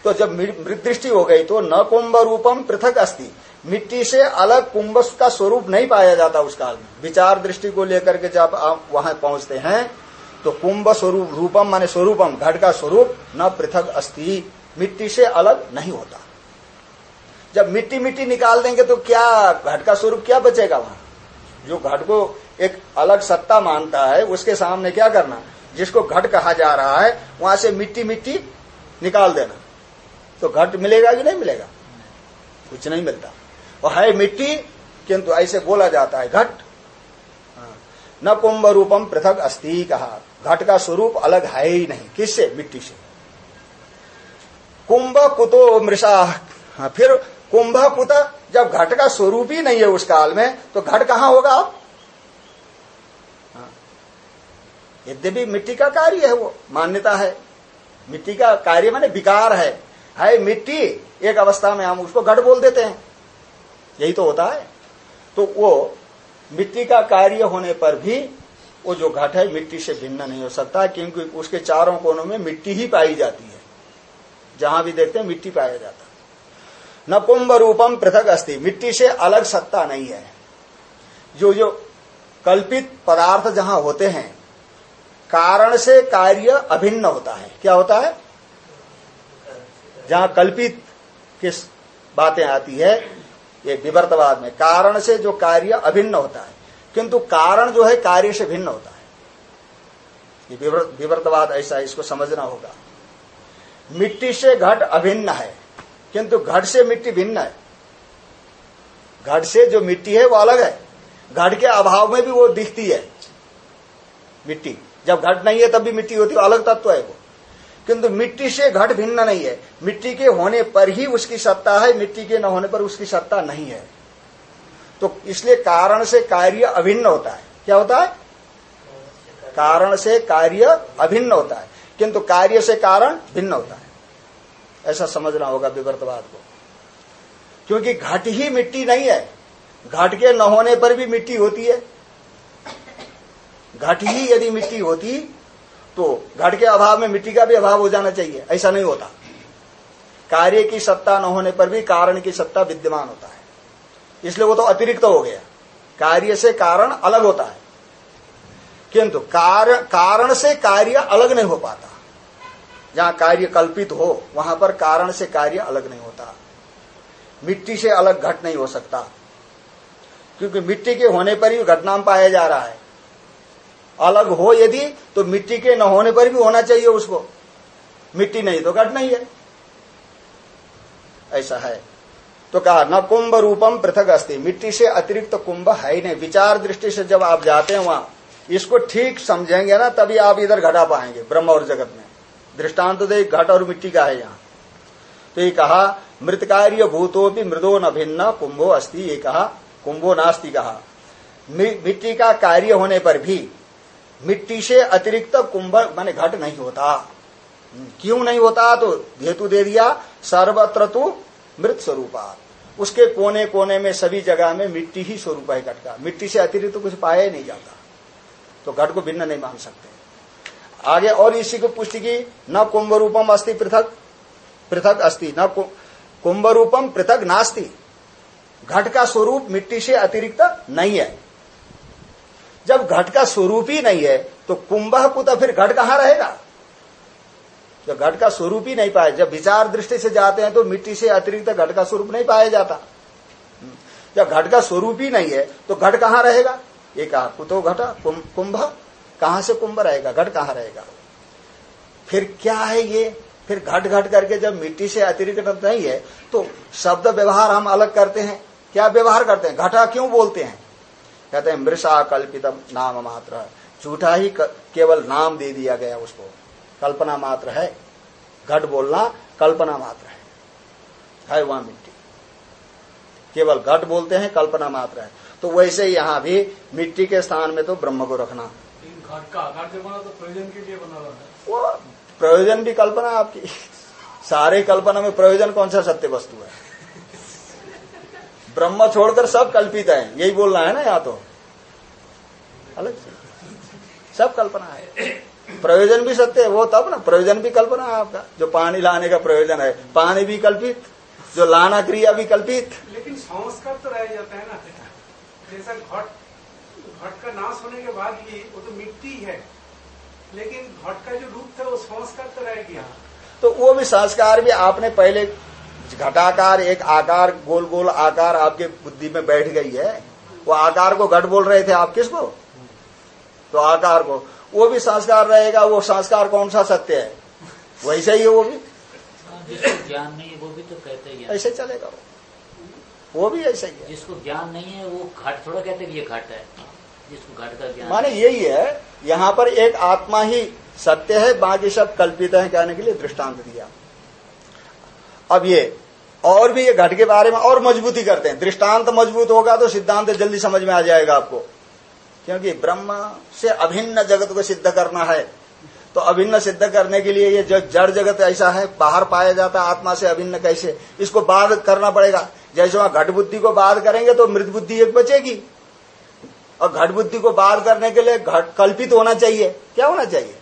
तो जब मृत दृष्टि हो गई तो न कुंभ रूपम पृथक अस्थि मिट्टी से अलग कुंभ का स्वरूप नहीं पाया जाता उस काल में। विचार दृष्टि को लेकर के जब आप वहाँ पहुँचते हैं तो कुंभ स्वरूप, रूपम माने स्वरूपम, घट का स्वरूप न पृथक अस्थि मिट्टी से अलग नहीं होता। जब मिट्टी मिट्टी निकाल देंगे तो क्या घट का स्वरूप क्या बचेगा वहाँ? जो घट को एक अलग सत्ता मानता है, उसके सामने क्या करना? जिसको घट कहा जा रहा है, वहाँ से मिट्टी मिट्टी निकाल देना। तो घट मिलेगा कि नहीं मिलेगा? कुछ नहीं मिलता। और है मिट्टी किंतु ऐसे बोला जाता है घट। न कुंभ रूपम पृथक अस्थि कहा। घट का स्वरूप अलग है ही नहीं। किससे? मिट्टी से। कुंभ कुतो मृषा। हाँ, फिर कुंभ कुत जब घट का स्वरूप ही नहीं है उस काल में तो घट कहाँ होगा आप हाँ। यद्यपि मिट्टी का कार्य है वो मान्यता है। मिट्टी का कार्य माने विकार है। है मिट्टी, एक अवस्था में हम उसको घट बोल देते हैं। यही तो होता है। तो वो मिट्टी का कार्य होने पर भी वो जो घट है मिट्टी से भिन्न नहीं हो सकता, क्योंकि उसके चारों कोनों में मिट्टी ही पाई जाती है। जहाँ भी देखते हैं, मिट्टी पाया जाता न कुंभ रूपम पृथक अस्थि मिट्टी से अलग सत्ता नहीं है। जो जो कल्पित पदार्थ जहाँ होते हैं, कारण से कार्य अभिन्न होता है। क्या होता है? जहाँ कल्पित किस बातें आती है, ये विवर्तवाद में। कारण से जो कार्य अभिन्न होता है, किंतु कारण जो है, कार्य से भिन्न होता है। ये विवर्तवाद ऐसा है, इसको समझना होगा। मिट्टी से घट अभिन्न है, किंतु घट से मिट्टी भिन्न है। घट से जो मिट्टी है, वो अलग है। घट के अभाव में भी वो दिखती है, मिट्टी। जब घट नहीं है, तब भी मिट्टी होती है, अलग तत्व है वो। किंतु मिट्टी से घट भिन्न नहीं है। मिट्टी के होने पर ही उसकी सत्ता है, मिट्टी के न होने पर उसकी सत्ता नहीं है। तो इसलिए कारण से कार्य अभिन्न होता है। क्या होता है? कारण से कार्य अभिन्न होता है। किंतु कार्य से कारण भिन्न होता है। ऐसा समझना होगा विवर्तवाद को। क्योंकि घट ही मिट्टी नहीं है। घट के न होने पर भी मिट्टी होती है। घट ही यदि मिट्टी होती तो घट के अभाव में मिट्टी का भी अभाव हो जाना चाहिए, ऐसा नहीं होता। कार्य की सत्ता न होने पर भी कारण की सत्ता विद्यमान होता है। इसलिए वो तो अतिरिक्त हो गया। कार्य से कारण अलग होता है। किंतु कारण कारण से कार्य अलग नहीं हो पाता। जहाँ कार्य कल्पित हो, वहाँ पर कारण से कार्य अलग नहीं होता। मिट्टी से अलग घट नहीं हो सकता। क्योंकि मिट्टी के होने पर ही घटनाम पाया जा रहा है। अलग हो यदि तो मिट्टी के न होने पर भी होना चाहिए उसको। मिट्टी नहीं तो घट नहीं है। ऐसा है। तो कहा, न कुंभ रूपम पृथक अस्ति। मिट्टी से अतिरिक्त तो कुंभ है ही नहीं। विचार दृष्टि से जब आप जाते हैं वहाँ, इसको ठीक समझेंगे ना, तभी आप इधर घटा पाएँगे, ब्रह्म और जगत में। दृष्टांत तो देख घट और मिट्टी का है यहाँ। तो ये कहा मृत कार्य भूतो भी मृदो न भिन्न, कुंभो अस्थि ये कहा, कुंभो नास्ति कहा। मिट्टी का कार्य होने पर भी मिट्टी से अतिरिक्त कुंभ माने घट नहीं होता। क्यों नहीं होता? तो हेतु दे दिया, सर्वत्र तो मृत स्वरूपा। उसके कोने कोने में, सभी जगह में मिट्टी ही स्वरूप है घट का। मिट्टी से अतिरिक्त कुछ पाया ही नहीं जाता। तो घट को भिन्न नहीं मान सकते। आगे और इसी को पुष्टि की, न कुंभ रूपम अस्थि पृथक पृथक अस्थि न कुंभ रूपम पृथक नास्ति। घट का स्वरूप मिट्टी से अतिरिक्त नहीं है। जब घट का स्वरूप ही नहीं है तो कुंभ कुत फिर घट कहाँ रहेगा? जब घट का स्वरूप ही नहीं पाया, जब विचार दृष्टि से जाते हैं तो मिट्टी से अतिरिक्त घट का स्वरूप नहीं पाया जाता। जब घट का स्वरूप ही नहीं है तो घट कहाँ रहेगा? ये कहा, कुतो घटा कुंभ, कहाँ से कुंभ रहेगा? घट कहाँ रहेगा? फिर क्या है ये? फिर घट घट करके जब मिट्टी से अतिरिक्त नहीं है तो शब्द व्यवहार हम अलग करते हैं। क्या व्यवहार करते हैं? घटा क्यों बोलते हैं? कहते हैं मृषा कल्पित नाम मात्र झूठा ही केवल नाम दे दिया गया उसको। कल्पना मात्र है। घट बोलना कल्पना मात्र है। है वहाँ मिट्टी। केवल घट बोलते हैं कल्पना मात्र है। तो वैसे यहाँ भी मिट्टी के स्थान में तो ब्रह्म को रखना। घट का जो बना तो प्रयोजन के लिए बना हुआ है। वो प्रयोजन भी कल्पना आपकी। सारे कल्पना में प्रयोजन कौन सा सत्य वस्तु है? ब्रह्म छोड़कर सब कल्पित है। यही बोलना है ना यहाँ तो? अलग से। सब कल्पना है। प्रयोजन भी सत्य है वो तब ना प्रयोजन भी कल्पना है आपका। जो पानी लाने का प्रयोजन है पानी भी कल्पित जो लाना क्रिया भी कल्पित। लेकिन संस्कार तो रह जाता है ना। जैसा घट घट का नाश होने के बाद भी वो तो मिट्टी है। लेकिन घट का जो रूप था वो संस्कार तो रह गया। तो वो भी संस्कार भी आपने पहले घटाकार एक आकार गोल गोल आकार आपके बुद्धि में बैठ गई है। वो आकार को घट बोल रहे थे आप किसको? तो आकार को। वो भी संस्कार रहेगा वो संस्कार कौन सा सत्य है? वैसे ही है वो भी। ज्ञान नहीं है वो भी तो कहते हैं ऐसे चलेगा वो। वो भी ऐसे ही है। जिसको ज्ञान नहीं है वो घट थोड़ा कहते कि ये घट है। जिसको घट का ज्ञान माने यही है यहाँ पर एक आत्मा ही सत्य है बाकी सब कल्पित है कहने के लिए दृष्टांत दिया। अब ये और भी ये घट के बारे में और मजबूती करते हैं। दृष्टांत मज़बूत होगा तो सिद्धांत जल्दी समझ में आ जाएगा आपको। क्योंकि ब्रह्म से अभिन्न जगत को सिद्ध करना है। तो अभिन्न सिद्ध करने के लिए ये जड़ जगत ऐसा है, बाहर पाया जाता है आत्मा से अभिन्न कैसे? इसको बाद करना पड़ेगा। जैसे वहाँ घट बुद्धि को बाध करेंगे तो मृत बुद्धि एक बचेगी। और घट बुद्धि को बाध करने के लिए घट कल्पित होना चाहिए। क्या होना चाहिए?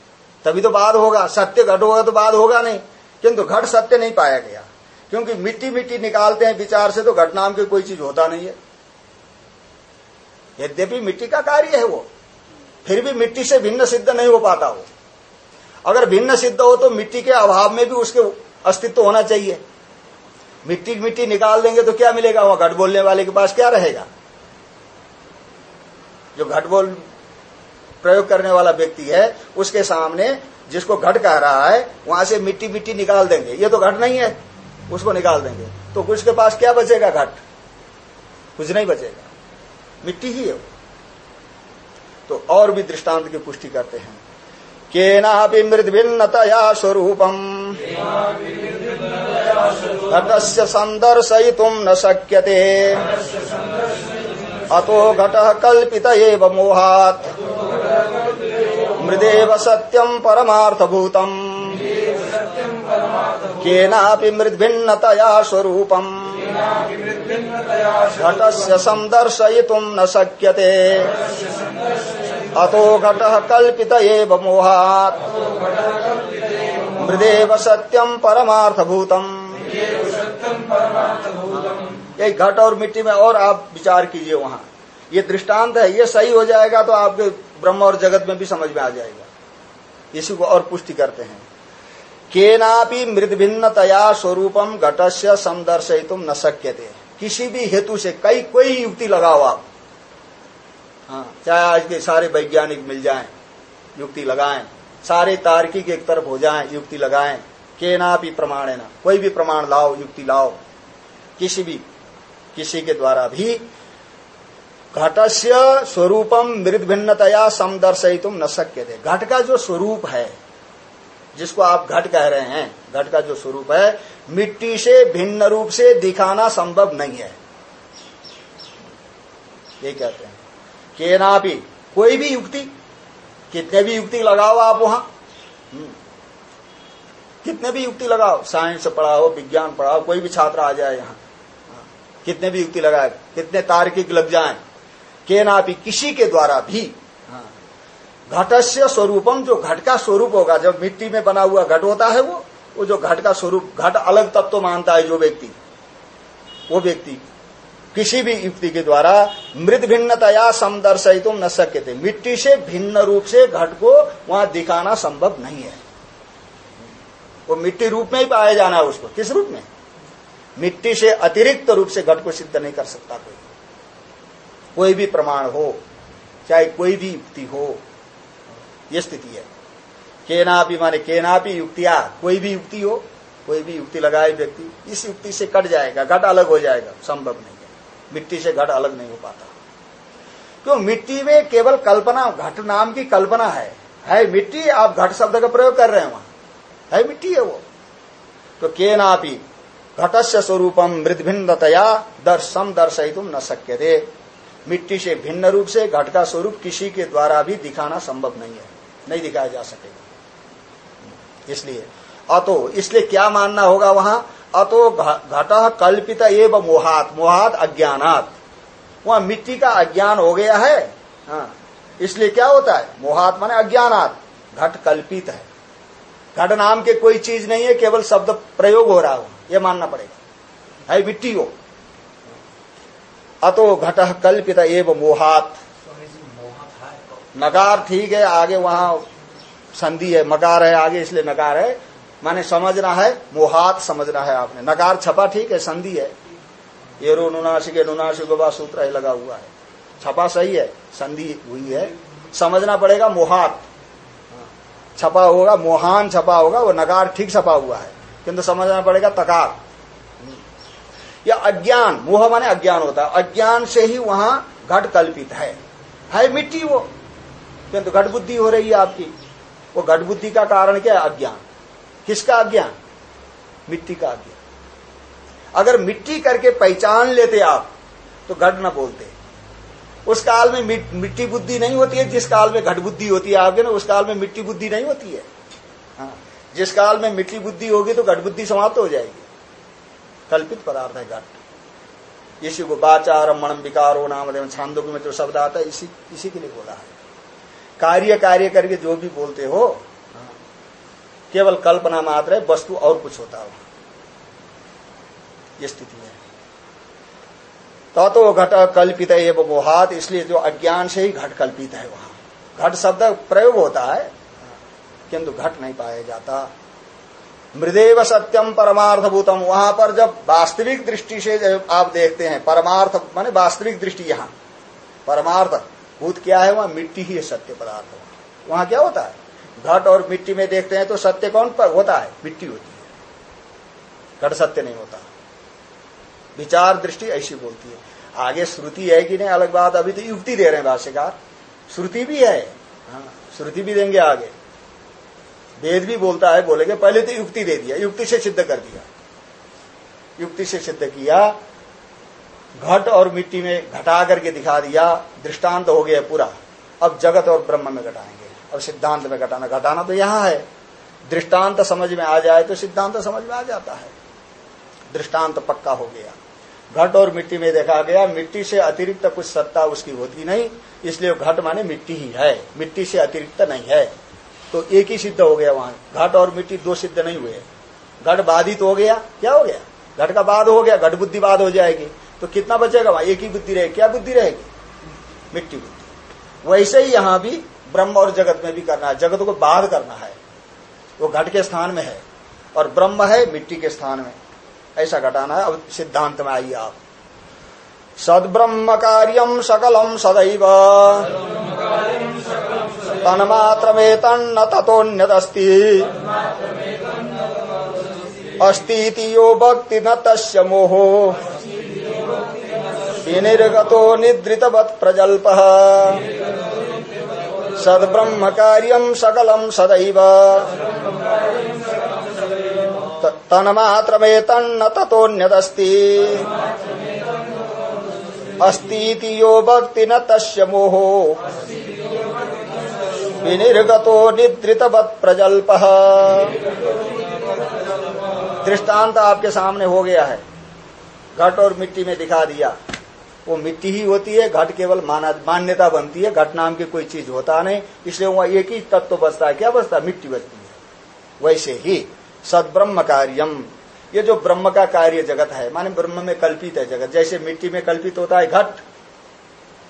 तभी तो बाद होगा। सत्य घट होगा तो बाद होगा नहीं। किंतु घट सत्य नहीं पाया गया। क्योंकि मिट्टी मिट्टी निकालते हैं विचार से तो घट नाम की कोई चीज़ होता नहीं है। यद्यपि मिट्टी का कार्य है वो, फिर भी मिट्टी से भिन्न सिद्ध नहीं हो पाता वो। अगर भिन्न सिद्ध हो तो मिट्टी के अभाव में भी उसके अस्तित्व होना चाहिए। मिट्टी मिट्टी निकाल देंगे तो क्या मिलेगा? वहाँ घट बोलने वाले के पास क्या रहेगा? जो घट बोल प्रयोग करने वाला व्यक्ति है, उसके सामने जिसको घट कह रहा है, वहाँ से मिट्टी मिट्टी निकाल देंगे। ये तो घट नहीं है। उसको निकाल देंगे। तो कुछ के पास क्या बचेगा घट? कुछ नहीं बचेगा। मिट्टी ही है तो और भी दृष्टांत की पुष्टि करते हैं। केनापि मृद्भिन्नतया स्वरूपम। घटस्य संदर्शयितुं न शक्यते। अतो घट कल्पित मोहात्। मृदेव सत्यम परमार्थभूतम्। केनापि मृद्भिन्नतया स्वरूपम्। घटस्य संदर्शयितुं न शक्यते। अतो घट कल्पित एव मोहात्। मृदेव सत्यम परमार्थभूतम। ये घट और मिट्टी में और आप विचार कीजिए वहाँ। ये दृष्टांत है, ये सही हो जाएगा तो आपके ब्रह्म और जगत में भी समझ में आ जाएगा। इसी को और पुष्टि करते हैं। केनापि मृद भिन्नतया स्वरूपम घटस्य संदर्शयितुम न सक्यते किसी भी हेतु से कई कोई युक्ति लगाओ आप। हाँ चाहे आज के सारे वैज्ञानिक मिल जाएँ, युक्ति लगाएँ, सारे तार्किक एक तरफ़ हो जाएँ, युक्ति लगाएँ के ना भी प्रमाण है ना, कोई भी प्रमाण लाओ, युक्ति लाओ। किसी भी, किसी के द्वारा भी घटस्य स्वरूपम मृद भिन्नतया समदर्शयितुम न सक्य थे घट का जो स्वरूप है जिसको आप घट कह रहे हैं, घट का जो स्वरूप है, मिट्टी से भिन्न रूप से दिखाना संभव नहीं है ये कहते हैं केना भी, कोई भी युक्ति, कितने भी युक्ति लगाओ आप वहाँ हम्म। कितने भी युक्ति लगाओ साइंस पढ़ाओ, विज्ञान पढ़ाओ, कोई भी छात्र आ जाए यहाँ। कितने भी युक्ति लगाए, कितने तार्किक लग जाए के ना भी, किसी के द्वारा भी हाँ। घटस्य स्वरूपम जो घट का स्वरूप होगा, जब मिट्टी में बना हुआ घट होता है वो वो जो घट का स्वरूप, घट अलग तत्व तो मानता है जो व्यक्ति। वो व्यक्ति किसी भी युक्ति के द्वारा मृत भिन्नतया समदर्शित न सक्य थे मिट्टी से भिन्न रूप से घट को वहाँ दिखाना संभव नहीं है। वो मिट्टी रूप में ही पाया जाना है उसको। किस रूप में? मिट्टी से अतिरिक्त रूप से घट को सिद्ध नहीं कर सकता कोई। कोई भी प्रमाण हो, चाहे कोई भी युक्ति हो ये स्थिति है। केना भी माने केना भी युक्तिया कोई भी युक्ति हो, कोई भी युक्ति लगाए व्यक्ति, इस युक्ति से कट जाएगा, घट अलग हो जाएगा, संभव नहीं है। मिट्टी से घट अलग नहीं हो पाता। क्यों? मिट्टी में केवल कल्पना, घट नाम की कल्पना है। है मिट्टी, आप घट शब्द का प्रयोग कर रहे हैं वहाँ। है मिट्टी है वो। तो के नापी घटस्य स्वरूपम मृद भिन्नतया दर्शन दर्शयित न सक्य मिट्टी से भिन्न रूप से घट का स्वरूप किसी के द्वारा भी दिखाना संभव नहीं है। नहीं दिखाया जा सकेगा। इसलिए अतो इसलिए क्या मानना होगा वहाँ? अतो घट कल्पित एवं मोहात मोहात अज्ञानात। वहाँ मिट्टी का अज्ञान हो गया है। हाँ, इसलिए क्या होता है? मोहात माने अज्ञानात। घट कल्पित है। घट नाम के कोई चीज़ नहीं है केवल शब्द प्रयोग हो रहा हो। यह मानना पड़ेगा। है मिट्टी हो। अतो घट कल्पित एवं मोहात। नकार ठीक है, आगे वहाँ संधि है मकार है, आगे इसलिए नकार है। माने समझना है, मोहात समझना है आपने। नकार छपा ठीक है, संधि है। ये रो नुनाशिक नुनाशिक सूत्र है लगा हुआ है। छपा सही है, संधि हुई है। समझना पड़ेगा, मोहात। छपा होगा, मोहान छपा होगा, वो नकार ठीक छपा हुआ है। किंतु समझना पड़ेगा, तकार। या अज्ञान, मोह माने अज्ञान होता है। अज्ञान से ही वहाँ घट कल्पित है। है मिट्टी वो। किंतु घट बुद्धि हो रही है आपकी। वो घट बुद्धि का कारण क्या है? अज्ञान। किसका अज्ञान? मिट्टी का अज्ञान। अगर मिट्टी करके पहचान लेते आप तो घट न बोलते। उस काल में मिट्टी बुद्धि नहीं होती है, जिस काल में घट बुद्धि होती है आपके ना, उस काल में मिट्टी बुद्धि नहीं होती है। हाँ। जिस काल में मिट्टी बुद्धि होगी तो घट बुद्धि समाप्त हो जाएगी। कल्पित पदार्थ है घट। इसी को बाचार मणम विकारो नाम छांदों में जो शब्द आता है, इसी इसी के लिए बोला है। कार्य कार्य करके जो भी बोलते हो, केवल कल्पना मात्र है, वस्तु और कुछ होता है ये स्थिति है। तो घट कल्पित है वो मोहात, इसलिए जो अज्ञान से ही घट कल्पित है वहाँ। घट शब्द प्रयोग होता है, किंतु घट नहीं पाया जाता। मृदेव सत्यम परमार्थभूतम, वहाँ पर जब वास्तविक दृष्टि से जब आप देखते हैं, परमार्थ, माने वास्तविक दृष्टि यहाँ। परमार्थ भूत क्या है, वहाँ मिट्टी ही है सत्य पदार्थ। वहाँ क्या होता है? घट और मिट्टी में देखते हैं तो सत्य कौन पर होता है? मिट्टी होती है। घट सत्य नहीं होता। विचार दृष्टि ऐसी बोलती है। आगे श्रुति है कि नहीं, अलग बात, अभी तो युक्ति दे रहे हैं भाष्यकार। श्रुति भी है। हाँ श्रुति भी देंगे आगे। वेद भी बोलता है, बोलेगे, पहले तो युक्ति दे दिया। युक्ति से सिद्ध कर दिया। युक्ति से सिद्ध किया घट और मिट्टी में घटा करके दिखा दिया, दृष्टांत हो गया पूरा। अब जगत और ब्रह्म में घटाएँगे। अब सिद्धांत में घटाना घटाना तो यहाँ है। दृष्टांत समझ में आ जाए तो सिद्धांत समझ में आ जाता है। दृष्टांत पक्का हो गया। घट और मिट्टी में देखा गया, मिट्टी से अतिरिक्त कुछ सत्ता उसकी होती नहीं, इसलिए घट माने मिट्टी ही है। मिट्टी से अतिरिक्त नहीं है। तो एक ही सिद्ध हो गया वहाँ। घट और मिट्टी दो सिद्ध नहीं हुए। घट बाधित हो गया, क्या हो गया? घट का बाद हो गया, घट बुद्धि बाद हो जाएगी। तो कितना बचेगा भाई? एक ही बुद्धि रहेगी क्या बुद्धि रहेगी? मिट्टी बुद्धि। वैसे ही यहाँ भी ब्रह्म और जगत में भी करना है। जगत को बाध करना है। वो घट के स्थान में है और ब्रह्म है, मिट्टी के स्थान में। ऐसा घटाना है। अब सिद्धांत में आइए आप। सद्ब्रह्म कार्यम सकलम सदैव। तन्मात्रमे तन्न तथोन्यदस्ति अस्तीति यो भक्ति न तस् मोहो। विनिर्गतो निद्रितवत् प्रजल्प। सद्ब्रह्म कार्यम सकलम सदैव तन्मात्रमे तन्न तथोन्यदस्ति अस्तीति यो भक्ति न तस्य मोहो। विनिर्गतो निद्रितवत प्रजल्प। दृष्टांत आपके सामने हो गया है। घट और मिट्टी में दिखा दिया। वो मिट्टी ही होती है, घट केवल माना मान्यता बनती है, घट नाम की कोई चीज़ होता नहीं। इसलिए वहाँ एक ही तत्व बचता है। क्या बचता मिट्टी बचती है। वैसे ही सदब्रह्म कार्यम। ये जो ब्रह्म का कार्य जगत है, माने ब्रह्म में कल्पित है जगत। जैसे मिट्टी में कल्पित होता है, घट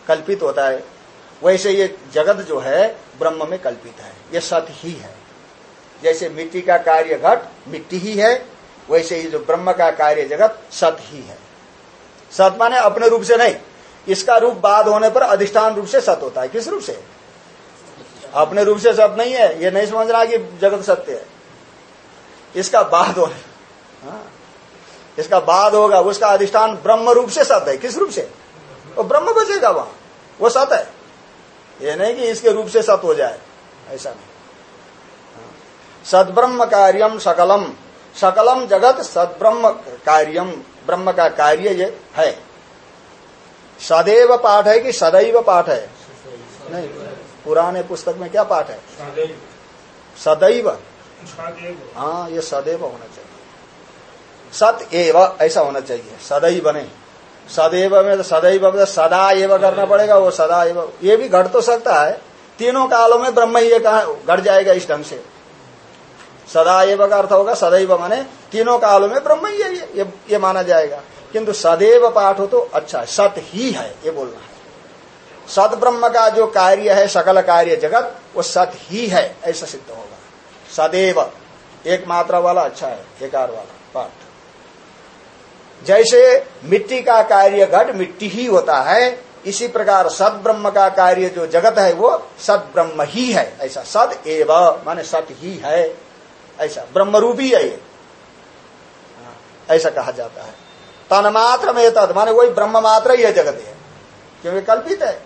कल्पित होता है, वैसे ये जगत जो है, ब्रह्म में कल्पित है। ये सत ही है। जैसे मिट्टी का कार्य घट, मिट्टी ही है, वैसे ही जो ब्रह्म का कार्य जगत सत ही है। सत माने अपने रूप से नहीं। इसका रूप बाद होने पर अधिष्ठान रूप से सत होता है। किस रूप से? अपने रूप से सत नहीं है। ये नहीं समझना कि जगत सत्य है। इसका बाद होने हाँ। इसका बाद होगा। उसका अधिष्ठान ब्रह्म रूप से सत है। किस रूप से? वो ब्रह्म बचेगा वहाँ। वो सत है। ये नहीं कि इसके रूप से सत हो जाए। ऐसा नहीं। हाँ। सदब्रह्म कार्यम सकलम। सकलम जगत सदब्रह्म कार्यम। ब्रह्म का कार्य ये है। सदैव पाठ है कि सदैव पाठ है? नहीं, पुराने पुस्तक में क्या पाठ है? सदैव। हाँ ये सदैव होना चाहिए। सत एव, ऐसा होना चाहिए। सदैव नहीं। सदैव में तो सदैव में तो सदा एव करना पड़ेगा, वो सदा एव। ये भी घट तो सकता है। तीनों कालों में ब्रह्म ही कहा घट जाएगा इस ढंग से। सदा एव का अर्थ होगा सदैव माने तीनों कालों में ब्रह्म ही है ये, ये, ये माना जाएगा। किंतु सदैव पाठ हो तो अच्छा है सत ही है ये बोलना है। सत ब्रह्म का जो कार्य है सकल कार्य जगत वो सत ही है ऐसा सिद्ध होगा। सदैव एक मात्रा वाला अच्छा है एकार वाला पाठ। जैसे मिट्टी का कार्य घट मिट्टी ही होता है इसी प्रकार सद ब्रह्म का कार्य जो जगत है वो सद ब्रह्म ही है ऐसा सद एव माने सत ही है। ऐसा ब्रह्मरूपी है ये। ऐसा कहा जाता है। तन्मात्र में तद माने वही ब्रह्म मात्र ही है जगत है क्योंकि कल्पित है?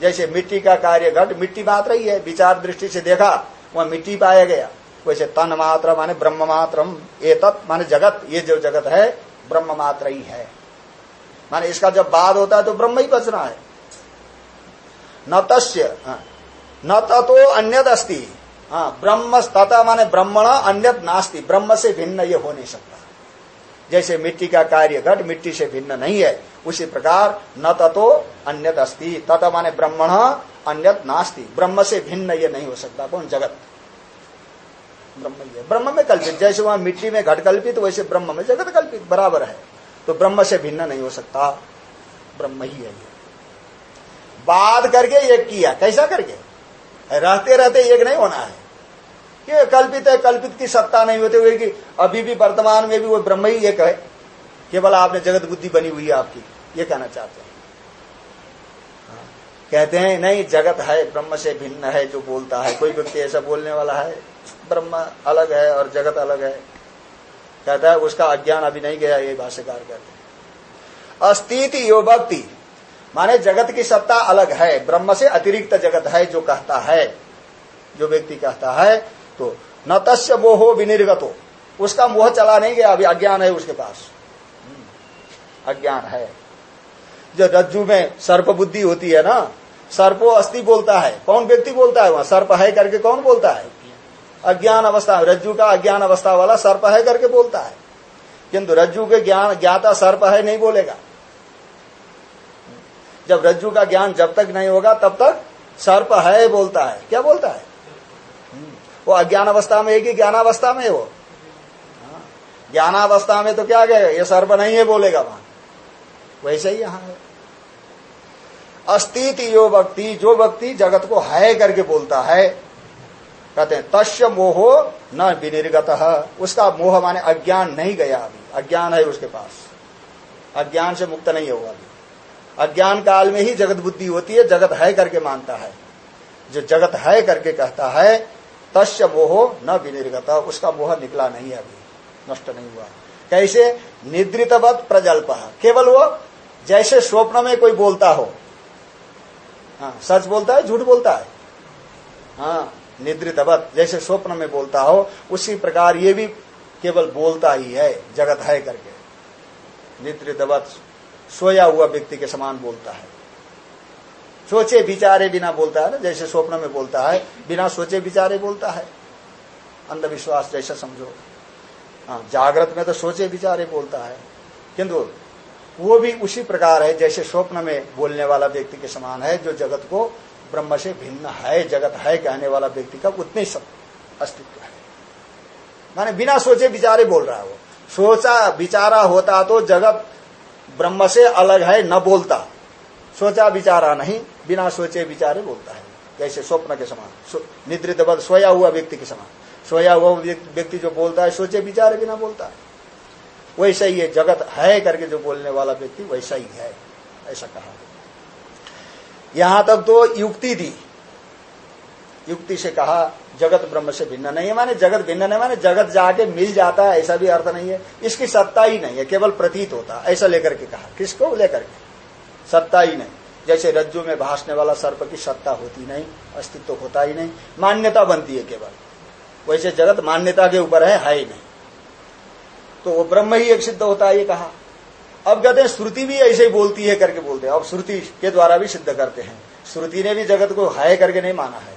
जैसे मिट्टी का कार्य घट मिट्टी मात्र ही है। विचार दृष्टि से देखा वह मिट्टी पाया गया। वैसे तन मात्र माने ब्रह्म मात्र माने जगत। ये जो जगत है ब्रह्म मात्र ही है। माने इसका जब बाद होता है तो ब्रह्म ही बचना है। न तस्य हाँ, न ततो अन्यद अस्ति हाँ ब्रह्म तथा माने ब्रह्मण अन्य नास्ति। ब्रह्म से भिन्न ये हो नहीं सकता। जैसे मिट्टी का कार्य घट मिट्टी से भिन्न नहीं है, उसी प्रकार न ततो अन्यत अस्ति। तत माने ब्रह्मण, अन्यत नास्ति। ब्रह्म से भिन्न ये नहीं हो सकता। कौन? जगत। ब्रह्म है ब्रह्म में कल्पित। जैसे वहाँ मिट्टी में घट कल्पित, वैसे ब्रह्म में जगत कल्पित। बराबर है। तो ब्रह्म से भिन्न नहीं हो सकता। ब्रह्म ही है ये। बाद करके एक किया। कैसा करके? रहते रहते एक नहीं होना है। कि कल्पित है, कल्पित की सत्ता नहीं होते हुए कि अभी भी वर्तमान में भी वो ब्रह्म ही एक है। केवल आपने जगत बुद्धि बनी हुई है आपकी, ये कहना चाहते हैं हाँ। कहते हैं, नहीं, जगत है, ब्रह्म से भिन्न है, जो बोलता है, कोई व्यक्ति ऐसा बोलने वाला है, ब्रह्म अलग है और जगत अलग है। कहता है, उसका अज्ञान अभी नहीं गया, ये भाष्यकार कहते हैं। अस्तिति यो भक्ति, माने जगत की सत्ता अलग है, ब्रह्म से अतिरिक्त जगत है, जो कहता है, जो व्यक्ति कहता है तो न तस्य मोहो विनिर्गतो। उसका मोह चला नहीं गया अभी अज्ञान है उसके पास। हम्म, अज्ञान है। जो रज्जु में सर्प बुद्धि होती है ना सर्पो अस्थि बोलता है। कौन व्यक्ति बोलता है वहाँ? सर्प है करके कौन बोलता है? अज्ञान अवस्था रज्जु का अज्ञान अवस्था वाला सर्प है करके बोलता है। किंतु रज्जु के ज्ञान ज्ञाता सर्प है नहीं बोलेगा। जब रज्जु का ज्ञान जब तक नहीं होगा तब तक सर्प है बोलता है। क्या बोलता है। वो अज्ञान अवस्था में है कि ज्ञानावस्था में है वो। ज्ञानावस्था में तो क्या गए ये सर्प नहीं है बोलेगा वहाँ। वैसे ही यहाँ है। अस्तिति यो व्यक्ति जो व्यक्ति जगत को है करके बोलता है, कहते हैं, तस्य मोहो न विनिर्गत। उसका मोह माने अज्ञान नहीं गया अभी। अज्ञान है उसके पास। अज्ञान से मुक्त नहीं होगा अभी। अज्ञान काल में ही जगत बुद्धि होती है, जगत है करके मानता है। जो जगत है करके कहता है तस्य मोह न विनिर्गत, उसका मोह निकला नहीं अभी, नष्ट नहीं हुआ। कैसे? निद्रितवत प्रजल्प। केवल वो, जैसे स्वप्न में कोई बोलता हो। हाँ सच बोलता है, झूठ बोलता है? हाँ निद्रितवत, जैसे स्वप्न में बोलता हो, उसी प्रकार ये भी केवल बोलता ही है, जगत है करके। निद्रितवत, सोया हुआ व्यक्ति के समान बोलता है। सोचे विचारे बिना बोलता है ना, जैसे स्वप्न में बोलता है, बिना सोचे विचारे बोलता है। अंधविश्वास जैसा समझो। हाँ जागृत में तो सोचे विचारे बोलता है। किंतु वो भी उसी प्रकार है, जैसे स्वप्न में बोलने वाला व्यक्ति के समान है, जो जगत को ब्रह्म से भिन्न है, जगत है कहने वाला व्यक्ति का उतने सब अस्तित्व है। माने बिना सोचे विचारे बोल रहा है वो। सोचा, विचारा होता तो जगत ब्रह्म से अलग है, न बोलता। सोचा विचारा नहीं, बिना सोचे विचारे बोलता है। जैसे स्वप्न के समान निद्रित बद सोया हुआ व्यक्ति के समान। सोया हुआ व्यक्ति जो बोलता है, सोचे विचारे बिना बोलता है। वैसा ही है जगत है करके जो बोलने वाला व्यक्ति वैसा ही है, ऐसा कहा। यहाँ तक तो युक्ति दी युक्ति से कहा, जगत ब्रह्म से भिन्न नहीं है माने, जगत भिन्न नहीं माने, जगत जाके मिल जाता है, ऐसा भी अर्थ नहीं है। इसकी सत्ता ही नहीं है, केवल प्रतीत होता ऐसा लेकर के कहा। किसको? लेकर के। सत्ता ही नहीं। जैसे रज्जु में भाषने वाला सर्प की सत्ता होती नहीं, अस्तित्व होता ही नहीं। मान्यता बनती है केवल। वैसे जगत मान्यता के ऊपर है है ही नहीं। तो वो ब्रह्म ही एक सिद्ध होता है, ये कहा। अब कहते हैं, श्रुति भी ऐसे ही बोलती है करके बोलते हैं। अब श्रुति के द्वारा भी सिद्ध करते हैं। श्रुति ने भी जगत को हाय करके नहीं माना है।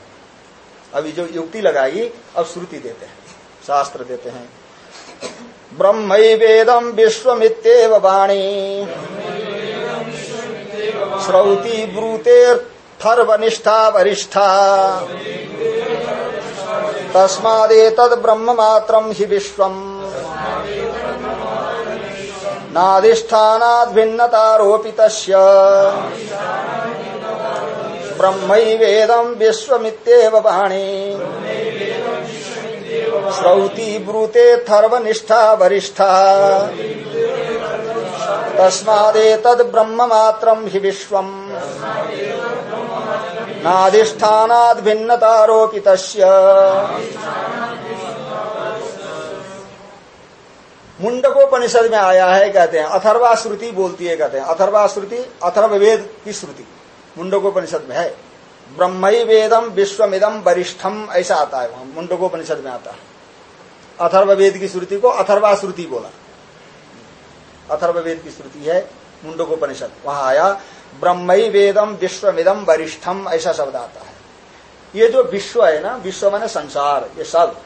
अभी जो युक्ति लगाई, अब श्रुति देते हैं, शास्त्र देते हैं। ब्रह्म वेदम विश्वमित्येव वाणी। श्रौति ब्रूतेर्थर्वनिष्ठा वरिष्ठा तस्मादेतद ब्रह्म मात्रम ही विश्वम। नाधिष्ठानाद्भिन्नतारोपित विश्वमित्येव वाणी श्रौति ब्रूते थर्वनिष्ठा वरिष्ठा तस्मादेतद् ब्रह्म मात्रं हि विश्वम्। नाधिष्ठानाद्भिन्नतारोपितस्य मुंडकोपनिषद में आया है, कहते हैं, अथर्वा श्रुति बोलती है, कहते हैं, अथर्वा श्रुति अथर्ववेद की श्रुति मुंडकोपनिषद में है। ब्रह्म वेदम विश्वमिदम वरिष्ठम, ऐसा आता है वहाँ मुंडकोपनिषद में आता है। अथर्ववेद की श्रुति को अथर्वा श्रुति बोला। अथर्ववेद की श्रुति है, मुंडकोपनिषद। वहाँ आया, ब्रह्म वेदम विश्वमिदम वरिष्ठम ऐसा शब्द आता है। ये जो विश्व है ना, विश्व माने संसार, ये सब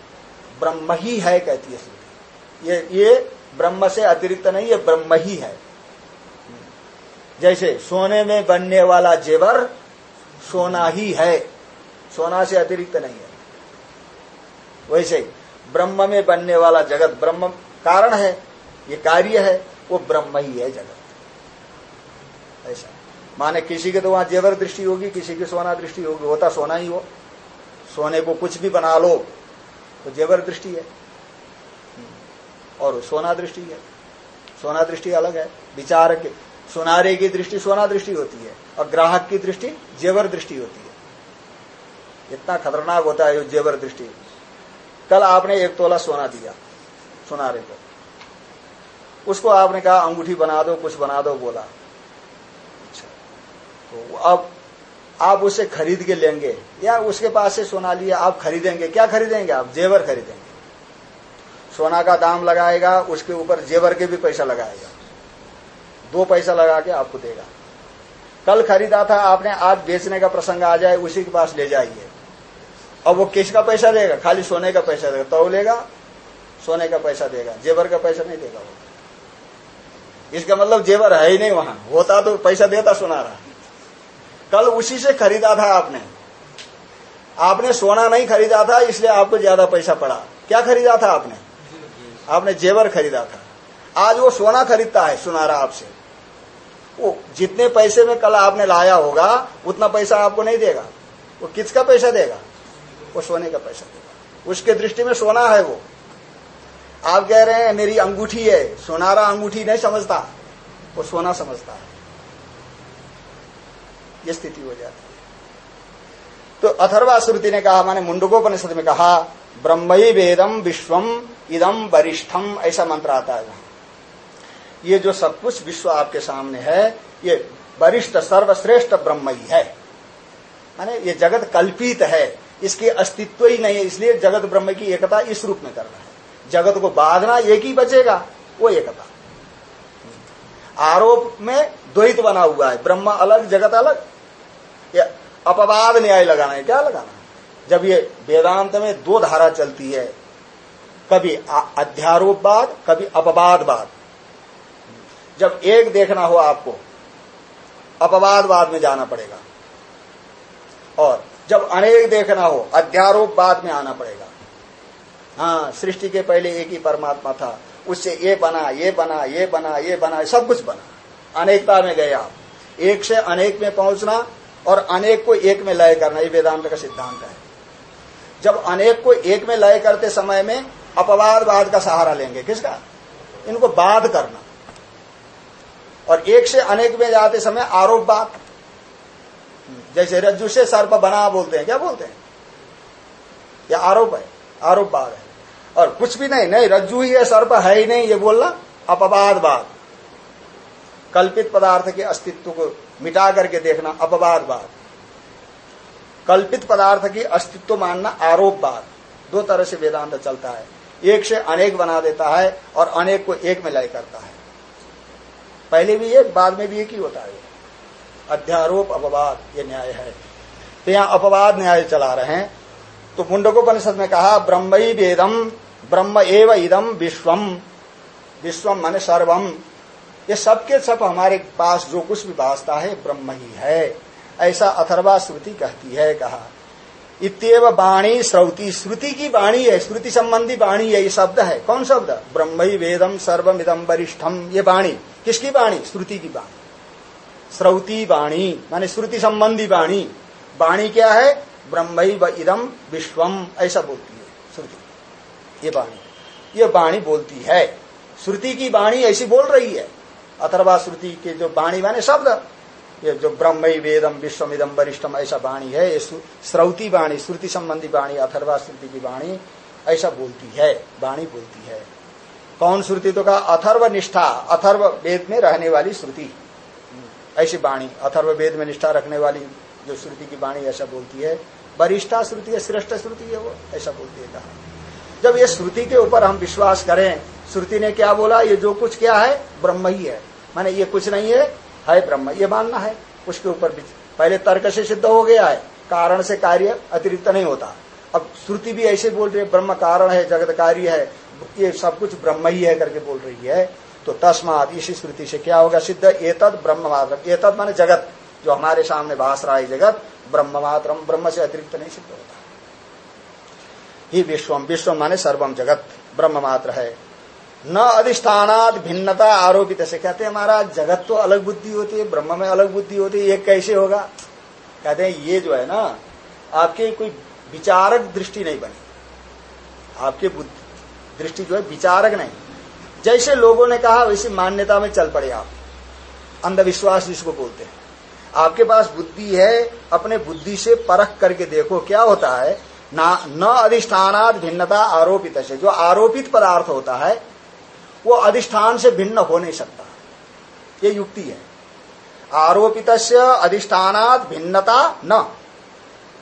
ब्रह्म ही है, कहती है श्रुति। ये ये ब्रह्म से अतिरिक्त नहीं है ब्रह्म ही है। जैसे सोने में बनने वाला जेवर सोना ही है, सोना से अतिरिक्त नहीं है। वैसे ब्रह्म में बनने वाला जगत ब्रह्म कारण है, ये कार्य है। वो ब्रह्म ही है जगत। ऐसा। माने किसी के तो वहाँ जेवर दृष्टि होगी, किसी की सोना दृष्टि होगी, होता सोना ही हो। सोने को कुछ भी बना लो तो जेवर दृष्टि है। और सोना दृष्टि है। सोना दृष्टि अलग है। विचार के, सोनारे की दृष्टि सोना दृष्टि होती है, और ग्राहक की दृष्टि जेवर दृष्टि होती है। इतना खतरनाक होता है जेवर दृष्टि। कल आपने एक तोला सोना दिया, सोनारे को। उसको आपने कहा, अंगूठी बना दो, कुछ बना दो, बोला। तो अब आप उसे खरीद के लेंगे, या उसके पास से सोना लिया, आप खरीदेंगे। क्या खरीदेंगे आप? जेवर खरीदेंगे। सोना का दाम लगाएगा, उसके ऊपर जेवर के भी पैसा लगाएगा। दो पैसा लगा के आपको देगा। कल खरीदा था, आपने आज बेचने का प्रसंग आ जाए, उसी के पास ले जाइए। अब वो किसका पैसा देगा? खाली सोने का पैसा देगा। तो लेगा सोने का पैसा देगा। जेवर का पैसा नहीं देगा वो। इसका मतलब जेवर है ही नहीं वहाँ। होता तो पैसा देता सुना रहा। कल उसी से खरीदा था आपने। आपने सोना नहीं खरीदा था, इसलिए आपको ज़्यादा पैसा पड़ा। क्या खरीदा था आपने? आपने जेवर खरीदा था। आज वो सोना खरीदता है सुनारा आपसे। वो जितने पैसे में कल आपने लाया होगा, उतना पैसा आपको नहीं देगा। वो किसका पैसा देगा? वो सोने का पैसा देगा। उसके दृष्टि में सोना है वो। आप कह रहे हैं, मेरी अंगूठी है। सोनारा अंगूठी नहीं समझता। वो सोना समझता है। ये स्थिति हो जाती है। तो अथर्वा श्रुति ने कहा, माने मुंडकोपनिषद में कहा ब्रह्मई वेदम विश्वम इदम वरिष्ठम, ऐसा मंत्र आता है ये जो सब कुछ विश्व आपके सामने है, ये वरिष्ठ सर्वश्रेष्ठ ब्रह्म ही। है माने ये जगत कल्पित है, इसके अस्तित्व ही नहीं है, इसलिए जगत ब्रह्म की एकता इस रूप में करना है। जगत को बांधना एक ही बचेगा, वो एकता आरोप में द्वैत बना हुआ है, ब्रह्म अलग, जगत अलग। ये अपवाद न्याय लगाना है, क्या लगाना जब ये वेदांत में दो धारा चलती है, कभी अध्यारोपवाद कभी अपवादवाद जब एक देखना हो आपको अपवादवाद में जाना पड़ेगा। और जब अनेक देखना हो अध्यारोपवाद में आना पड़ेगा। हाँ सृष्टि के पहले एक ही परमात्मा था। उससे ये बना ये बना ये बना ये बना, सब कुछ बना। अनेकता में गए आप एक से अनेक में पहुँचना और अनेक को एक में लय करना, ये वेदांत का सिद्धांत है। जब अनेक को एक में लय करते समय में अपवादवाद का सहारा लेंगे, किसका? इनको बाध करना। और एक से अनेक में जाते समय आरोप बात जैसे रज्जु से सर्प बना बोलते हैं, क्या बोलते हैं? यह आरोप है आरोपवाद है। और कुछ भी नहीं नहीं, रज्जु ही है, सर्प है ही नहीं, ये बोलना अपवादवाद कल्पित पदार्थ के अस्तित्व को मिटा करके देखना अपवादवाद कल्पित पदार्थ की अस्तित्व मानना आरोपवाद दो तरह से वेदांत चलता है। एक से अनेक बना देता है और अनेक को एक में लय करता है। पहले भी एक, बाद में भी एक ही होता है। अध्यारोप, अपवाद, ये न्याय है। तो यहाँ अपवाद न्याय चला रहे हैं। तो मुंडकोपनिषद में कहा, ब्रह्म वेदम ब्रह्म एव इदम विश्वम। विश्वम माने सर्वम। ये सबके सब हमारे पास जो कुछ भी भाषता है, ब्रह्म ही है। ऐसा अथर्वा श्रुति कहती है, कहा। इतव वाणी श्रुति। श्रुति की वाणी है, श्रुति संबंधी वाणी है, ये शब्द है। कौन शब्द? ब्रह्म ही वेदम सर्वम इदम वरिष्ठम। ये वाणी। किसकी वाणी? श्रुति की वाणी। श्रुति वाणी, माने श्रुति संबंधी वाणी। वाणी क्या है? ब्रह्म इदम विश्वम, ऐसा बोलती है। ये वाणी। ये वाणी बोलती है। श्रुति की वाणी ऐसी बोल रही है। अथर्वा श्रुति के जो वाणी माने शब्द, ये जो ब्रह्म वेदम विश्वम इदम वरिष्ठम ऐसा वाणी है। ये श्रुति वाणी, श्रुति संबंधी वाणी, अथर्वा श्रुति की वाणी ऐसा बोलती है। वाणी बोलती है। कौन श्रुति तो कहा? अथर्व निष्ठा अथर्व वेद में रहने वाली श्रुति। ऐसी वाणी अथर्व वेद में निष्ठा रखने वाली जो श्रुति की वाणी ऐसा बोलती है। वरिष्ठा श्रुति है, श्रेष्ठ श्रुति है वो, ऐसा बोलती है कहा। जब ये श्रुति के ऊपर हम विश्वास करें, श्रुति ने क्या बोला? ये जो कुछ क्या है, ब्रह्म ही है। माने ये कुछ नहीं है है ब्रह्म। ये मानना है। उसके ऊपर पहले तर्क से सिद्ध हो गया है। कारण से कार्य अतिरिक्त नहीं होता। अब श्रुति भी ऐसे बोल रही है, ब्रह्म कारण है, जगत कार्य है। ये सब कुछ ब्रह्म ही है करके बोल रही है। तो तस्मात इसी श्रुति से क्या होगा सिद्ध? एतद ब्रह्म मात्र एतद माने जगत। जो हमारे सामने भाष रहा है जगत, ब्रह्म मात्र ब्रह्म से अतिरिक्त नहीं सिद्ध होता। ही विश्वम विश्व माने सर्वम जगत, ब्रह्म मात्र है। न अधिष्ठानात भिन्नता आरोपित से कहते हैं, महाराज, जगत तो अलग बुद्धि होती है, ब्रह्म में अलग बुद्धि होती है, ये कैसे होगा? कहते हैं, ये जो है ना, आपके कोई विचारक दृष्टि नहीं बनी। आपके दृष्टि जो है विचारक नहीं। जैसे लोगों ने कहा, वैसी मान्यता में चल पड़े आप। अंधविश्वास जिसको बोलते हैं। आपके पास बुद्धि है, अपने बुद्धि से परख करके देखो, क्या होता है? ना, न अधिष्ठानात भिन्नता आरोपित से जो आरोपित पदार्थ होता है, वो अधिष्ठान से भिन्न हो नहीं सकता। ये युक्ति है। आरोपित अधिष्ठानात भिन्नता न।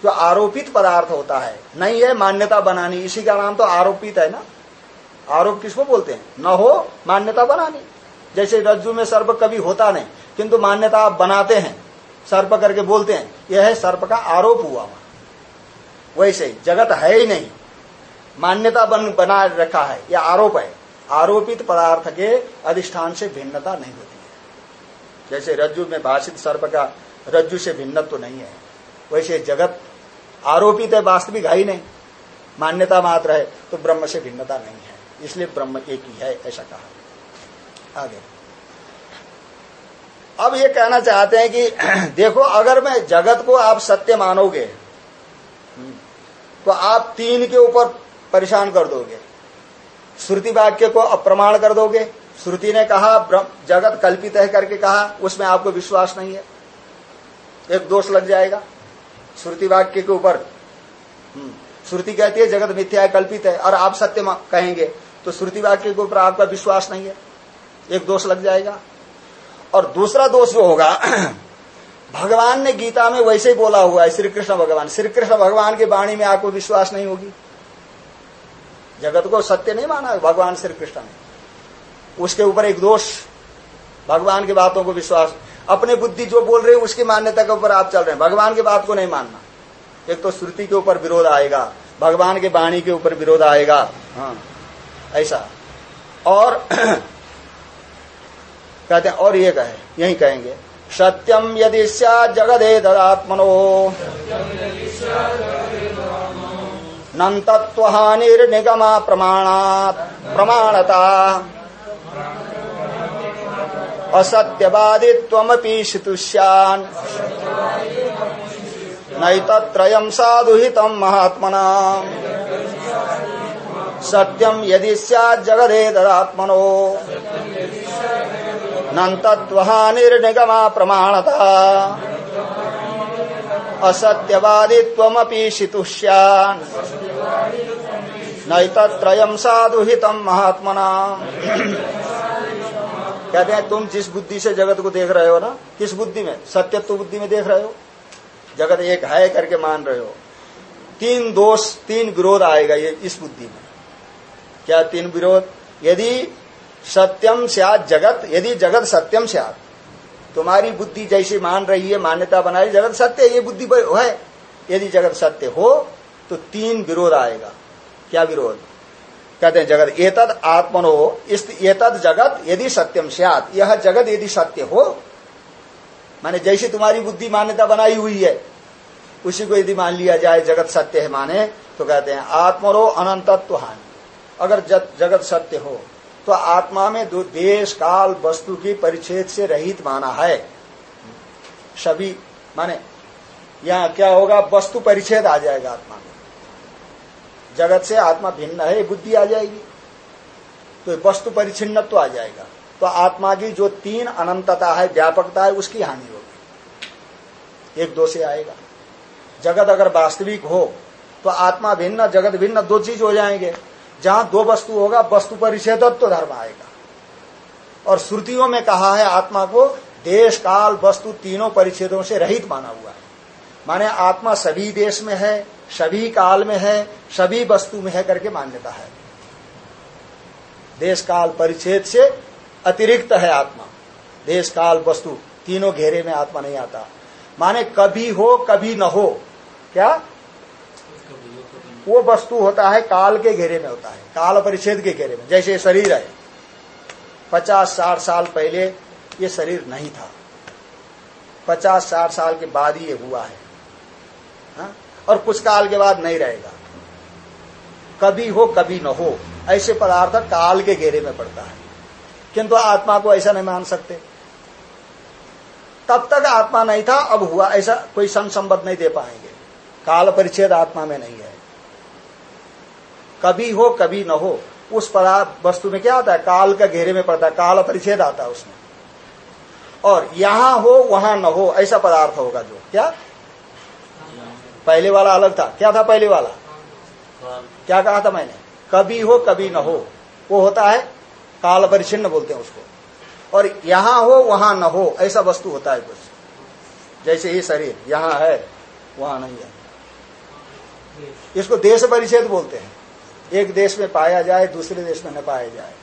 जो आरोपित पदार्थ होता है, नहीं है, मान्यता बनानी। इसी का नाम तो आरोपित है ना? आरोप किसको बोलते हैं? न हो, मान्यता बनानी। जैसे रज्जु में सर्प कभी होता नहीं, किंतु मान्यता आप बनाते हैं। सर्प करके बोलते हैं, यह है सर्प का आरोप हुआ। वैसे जगत है ही नहीं। मान्यता बन, बना रखा है। यह आरोप है। आरोपित पदार्थ के अधिष्ठान से भिन्नता नहीं होती है। जैसे रज्जु में भाषित सर्प का रज्जु से भिन्नत तो नहीं है। वैसे जगत आरोपित है, वास्तविक है ही नहीं। मान्यता मात्र है तो ब्रह्म से भिन्नता नहीं है। इसलिए ब्रह्म एक ही है, ऐसा कहा। आगे। अब ये कहना चाहते हैं कि देखो, अगर मैं जगत को आप सत्य मानोगे तो आप तीन के ऊपर परेशान कर दोगे। श्रुति वाक्य को अप्रमाण कर दोगे। श्रुति ने कहा जगत कल्पित है करके कहा उसमें आपको विश्वास नहीं है। एक दोष लग जाएगा। श्रुति वाक्य के ऊपर हम्म, श्रुति कहती है जगत मिथ्या कल्पित है और आप सत्य कहेंगे तो श्रुति वाक्य के ऊपर आपका विश्वास नहीं है। एक दोष लग जाएगा। और दूसरा दोष जो होगा भगवान ने गीता में वैसे ही बोला हुआ है श्री कृष्ण भगवान। श्री कृष्ण भगवान की वाणी में आपको विश्वास नहीं होगी। जगत को सत्य नहीं माना भगवान श्री कृष्ण ने। उसके ऊपर एक दोष, भगवान की बातों को विश्वास। अपने बुद्धि जो बोल रहे उसकी मान्यता के ऊपर आप चल रहे हैं। भगवान की बात को नहीं मानना। एक तो श्रुति के ऊपर विरोध आएगा, भगवान के वाणी के ऊपर विरोध आएगा। हाँ ऐसा। और कहते हैं, और ये कहे, यही कहेंगे। सत्यम यदि जगदे ददात्मनो। नन्तत्वहानिर्निगमा प्रमाणात् प्रमाणता। असत्यवादित्वमपि शितुष्यान्। नैतत्रयम् साधुहितम् महात्मना। सत्यम यदि सगदे ददात्मनो। नन्तत्वहानिर्निगमा प्रमाणता। असत्यवादित्वमपि शितुष्यान् नैतत्रयम् साधुहितम् महात्मना। कहते हैं, तुम जिस बुद्धि से जगत को देख रहे हो ना, किस बुद्धि में? सत्यत्व बुद्धि में देख रहे हो? जगत एक है करके मान रहे हो। तीन दोष, तीन विरोध आएगा ये इस बुद्धि में। क्या तीन विरोध? यदि सत्यम सियात जगत, यदि जगत सत्यम सियात। तुम्हारी बुद्धि जैसी मान रही है, मान्यता बना रही जगत सत्य ये बुद्धि है। यदि जगत सत्य हो तो तीन विरोध आएगा। क्या विरोध? कहते हैं, जगत एतद आत्मनो, इस एतद जगत यदि सत्यम सियात, यह जगत यदि सत्य हो, माने जैसी तुम्हारी बुद्धि मान्यता बनाई हुई है, उसी को यदि मान लिया जाए, जगत सत्य है माने तो कहते हैं आत्मरो अनंतत्व हानि अगर जगत सत्य हो तो आत्मा में दो देश काल, वस्तु की परिच्छेद से रहित माना है। सभी, माने, यहाँ क्या होगा? वस्तु परिच्छेद आ जाएगा आत्मा में। जगत से आत्मा भिन्न है, बुद्धि आ जाएगी। तो वस्तु परिचिन्नत्व तो आ जाएगा। तो आत्मा की जो तीन अनंतता है, व्यापकता है, उसकी हानि होगी। एक दो से आएगा। जगत अगर वास्तविक हो तो आत्मा भिन्न, जगत भिन्न, दो चीज़ हो जाएँगे। जहाँ दो वस्तु होगा, वस्तु परिच्छेदत्व तो धर्म आएगा। और श्रुतियों में कहा है, आत्मा को देश, काल, वस्तु तीनों परिच्छेदों से रहित माना हुआ है। माने आत्मा सभी देश में है, सभी काल में है, सभी वस्तु में है करके मान्यता है। देश, काल परिच्छेद से अतिरिक्त है आत्मा। देश, काल, वस्तु तीनों घेरे में आत्मा नहीं आता। माने कभी हो, कभी न हो, क्या? वो वस्तु होता है काल के घेरे में होता है, काल परिच्छेद के घेरे में। जैसे शरीर है, पचास साठ साल पहले ये शरीर नहीं था। पचास साठ साल के बाद ये हुआ है। हा? और कुछ काल के बाद नहीं रहेगा। कभी हो, कभी न हो, ऐसे पदार्थ काल के घेरे में पड़ता है। किंतु आत्मा को ऐसा नहीं मान सकते। तब तक आत्मा नहीं था, अब हुआ, ऐसा कोई संसंबद्ध नहीं दे पाएँगे। काल परिच्छेद आत्मा में नहीं है। कभी हो, कभी न हो, उस पदार्थ वस्तु में क्या आता है? काल का घेरे में पड़ता है, काल परिच्छेद आता है उसमें। और यहाँ हो, वहाँ न हो, ऐसा पदार्थ होगा जो। क्या? पहले वाला अलग था। क्या था पहले वाला? क्या कहा था मैंने? कभी हो, कभी न हो। वो होता है, काल परिचिन्न बोलते हैं उसको। और यहाँ हो, वहाँ न हो, ऐसा वस्तु होता है कुछ। जैसे ये शरीर, यहाँ है, वहाँ नहीं है। इसको देश परिच्छेद बोलते हैं। एक देश में पाया जाए, दूसरे देश में न पाया जाए।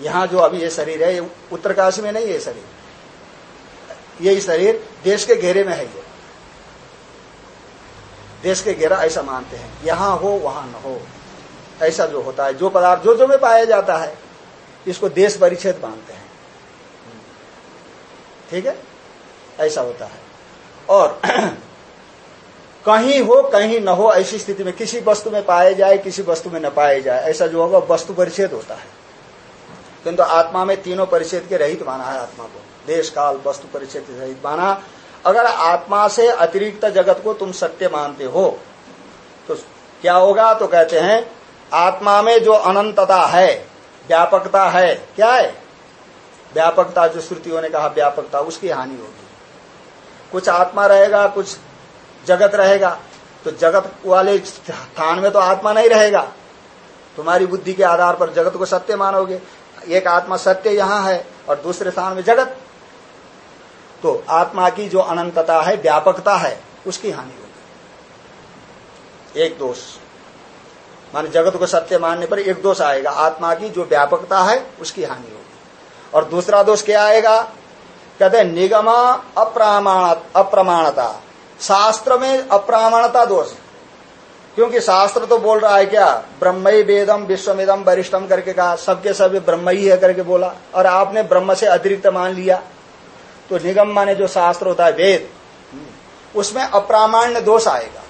यहाँ जो अभी ये शरीर है, ये उत्तरकाशी में नहीं है शरीर। यही शरीर देश के घेरे में है ये। देश के घेरा ऐसा मानते हैं। यहाँ हो, वहाँ न हो। ऐसा जो होता है, जो पदार्थ, जो जो में पाया जाता है, इसको देश परिच्छेद मानते हैं। ठीक है? ऐसा होता है। और कहीं हो, कहीं न हो, ऐसी स्थिति में किसी वस्तु में पाए जाए, किसी वस्तु में न पाए जाए, ऐसा जो होगा, वस्तु परिच्छेद होता है। किंतु आत्मा में तीनों परिच्छेद के रहित माना है आत्मा को। देश, काल, वस्तु परिच्छेद के रहित माना, अगर आत्मा से अतिरिक्त जगत को तुम सत्य मानते हो तो क्या होगा? तो कहते हैं, आत्मा में जो अनंतता है, व्यापकता है, क्या है? व्यापकता, जो श्रुतियों ने कहा, व्यापकता, उसकी हानि होगी। कुछ आत्मा रहेगा, कुछ जगत रहेगा तो जगत वाले स्थान में तो आत्मा नहीं रहेगा। तुम्हारी बुद्धि के आधार पर जगत को सत्य मानोगे। एक आत्मा सत्य यहाँ है और दूसरे स्थान में जगत। तो आत्मा की जो अनंतता है, व्यापकता है, उसकी हानि होगी। एक दोष। माने जगत को सत्य मानने पर एक दोष आएगा। आत्मा की जो व्यापकता है, उसकी हानि होगी। और दूसरा दोष क्या आएगा? कहते निगम अप्रामाण अप्रमाणता। शास्त्र में अप्रामाणता दोष। क्योंकि शास्त्र तो बोल रहा है क्या? ब्रह्म ही वेदम विश्वमेदम वरिष्ठम करके कहा, सबके सब ब्रह्म ही है करके बोला। और आपने ब्रह्म से अतिरिक्त मान लिया। तो निगम माने जो शास्त्र होता है वेद, उसमें अप्रामाण्य दोष आएगा।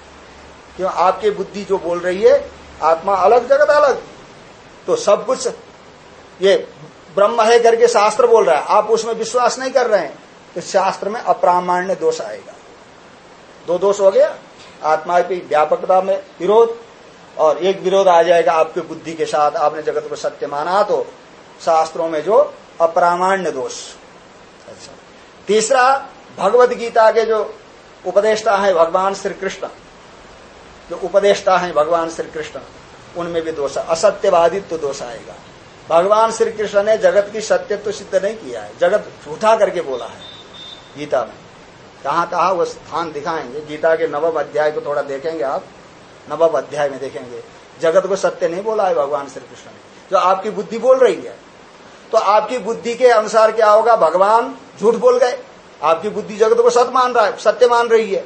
क्यों? आपकी बुद्धि जो बोल रही है, आत्मा अलग, जगत अलग। तो सब कुछ ये ब्रह्म है करके शास्त्र बोल रहा है। आप उसमें विश्वास नहीं कर रहे हैं। तो शास्त्र में अप्रामाण्य दोष आएगा। दो दोष हो गया। आत्मा की व्यापकता में विरोध, और एक विरोध आ जाएगा आपकी बुद्धि के साथ। आपने जगत को सत्य माना तो शास्त्रों में जो अप्रामाण्य दोष। अच्छा। तीसरा भगवत गीता के जो उपदेष्टा है भगवान श्री कृष्ण, जो उपदेष्टा है भगवान श्री कृष्ण, उनमें भी दोष असत्यवादित्व तो दोष आएगा। भगवान श्री कृष्ण ने जगत की सत्यत्व तो सिद्ध नहीं किया है। जगत झूठा करके बोला है गीता में। कहा कहा वो स्थान दिखाएँगे? गीता के नवम अध्याय को थोड़ा देखेंगे आप। नवम अध्याय में देखेंगे। जगत को सत्य नहीं बोला है भगवान श्री कृष्ण ने। जो आपकी बुद्धि बोल रही है तो आपकी बुद्धि के अनुसार क्या होगा? भगवान झूठ बोल गए। आपकी बुद्धि जगत को सत्य मान रहा है सत्य मान रही है।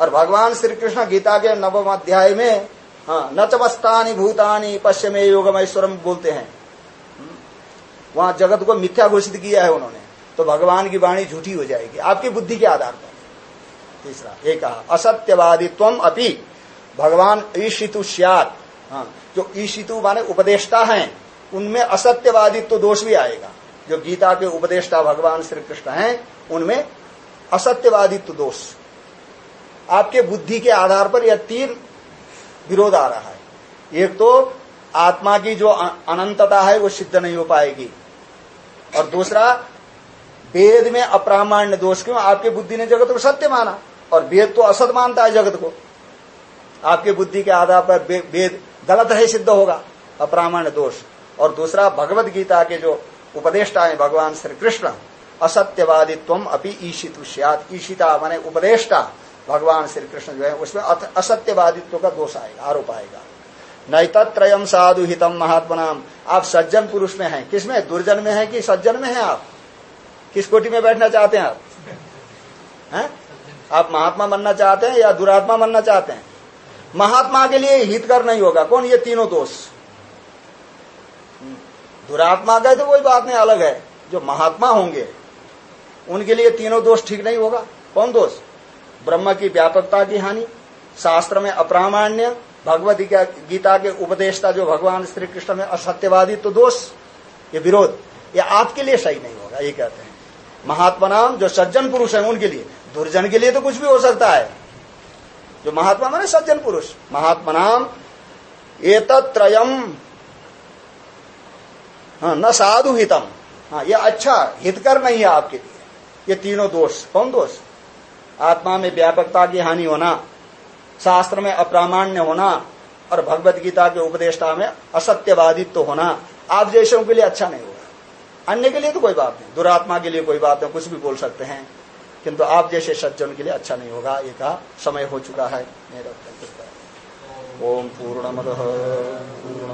और भगवान श्री कृष्ण गीता के नवम अध्याय में हाँ न चमस्तानी भूतानी पश्चिमे योगम ऐश्वरम बोलते हैं। हम्म, वहाँ जगत को मिथ्या घोषित किया है उन्होंने। तो भगवान की वाणी झूठी हो जाएगी। आपकी बुद्धि के आधार पर। तीसरा एक कहा, असत्यवादी तुम अपी भगवान ईशितु सियात। हाँ जो ईशितु माने उपदेष्टा हैं, उनमें असत्यवादित्व तो दोष भी आएगा। जो गीता के उपदेष्टा भगवान श्री कृष्ण हैं, उनमें असत्यवादित्व दोष। आपके बुद्धि के आधार पर यह तीन विरोध आ रहा है। एक तो आत्मा की जो अनंतता है, वो सिद्ध नहीं हो पाएगी। और दूसरा वेद में अप्रामाण्य दोष क्यों? आपके बुद्धि ने जगत को सत्य माना और वेद तो असत मानता है जगत को। आपके बुद्धि के आधार पर वेद गलत है, सिद्ध होगा, अप्रामाण्य दोष। और दूसरा, भगवत गीता के जो उपदेष्टा है, भगवान श्री कृष्ण असत्यवादित्व अपनी ईशित ईशिता माने उपदेष्टा। भगवान श्री कृष्ण जो है, उसमें असत्यवादित्व का दोष आएगा, आरोप आएगा। नैतत्रयम साधु हितम महात्मा आप सज्जन पुरुष में हैं। किसमें? दुर्जन में है कि सज्जन में है आप? किस कोटि में बैठना चाहते हैं आप? हैं? आप महात्मा बनना चाहते हैं या दुरात्मा बनना चाहते हैं? महात्मा के लिए हितकर नहीं होगा। कौन? ये तीनों दोष। दुरात्मा गए तो कोई बात नहीं, अलग है। जो महात्मा होंगे, उनके लिए तीनों दोष ठीक नहीं होगा। कौन दोष? ब्रह्म की व्यापकता की हानि, शास्त्र में अप्रामाण्य, भगवत गीता के उपदेशता जो भगवान श्री कृष्ण में असत्यवादी तो दोष, ये विरोध, ये आपके लिए सही नहीं होगा, ये कहते हैं। महात्मा नाम, जो सज्जन पुरुष है उनके लिए। दुर्जन के लिए तो कुछ भी हो सकता है। जो महात्मा माने सज्जन पुरुष। महात्मा नाम एतत्रयम हाँ न साधु हितम। हाँ ये अच्छा हितकर नहीं है आपके लिए। ये तीनों दोष। कौन दोष? आत्मा में व्यापकता की हानि होना, शास्त्र में अप्रामाण्य होना, और भगवत गीता के उपदेष्टा में असत्यवादित्व होना, आप जैसे के लिए अच्छा नहीं होगा। अन्य के लिए तो कोई बात नहीं। दुरात्मा के लिए कोई बात नहीं कुछ भी बोल सकते हैं। किंतु आप जैसे सज्जन के लिए अच्छा नहीं होगा ये कहा समय हो चुका है मेरा ओम पूर्ण मद पूर्ण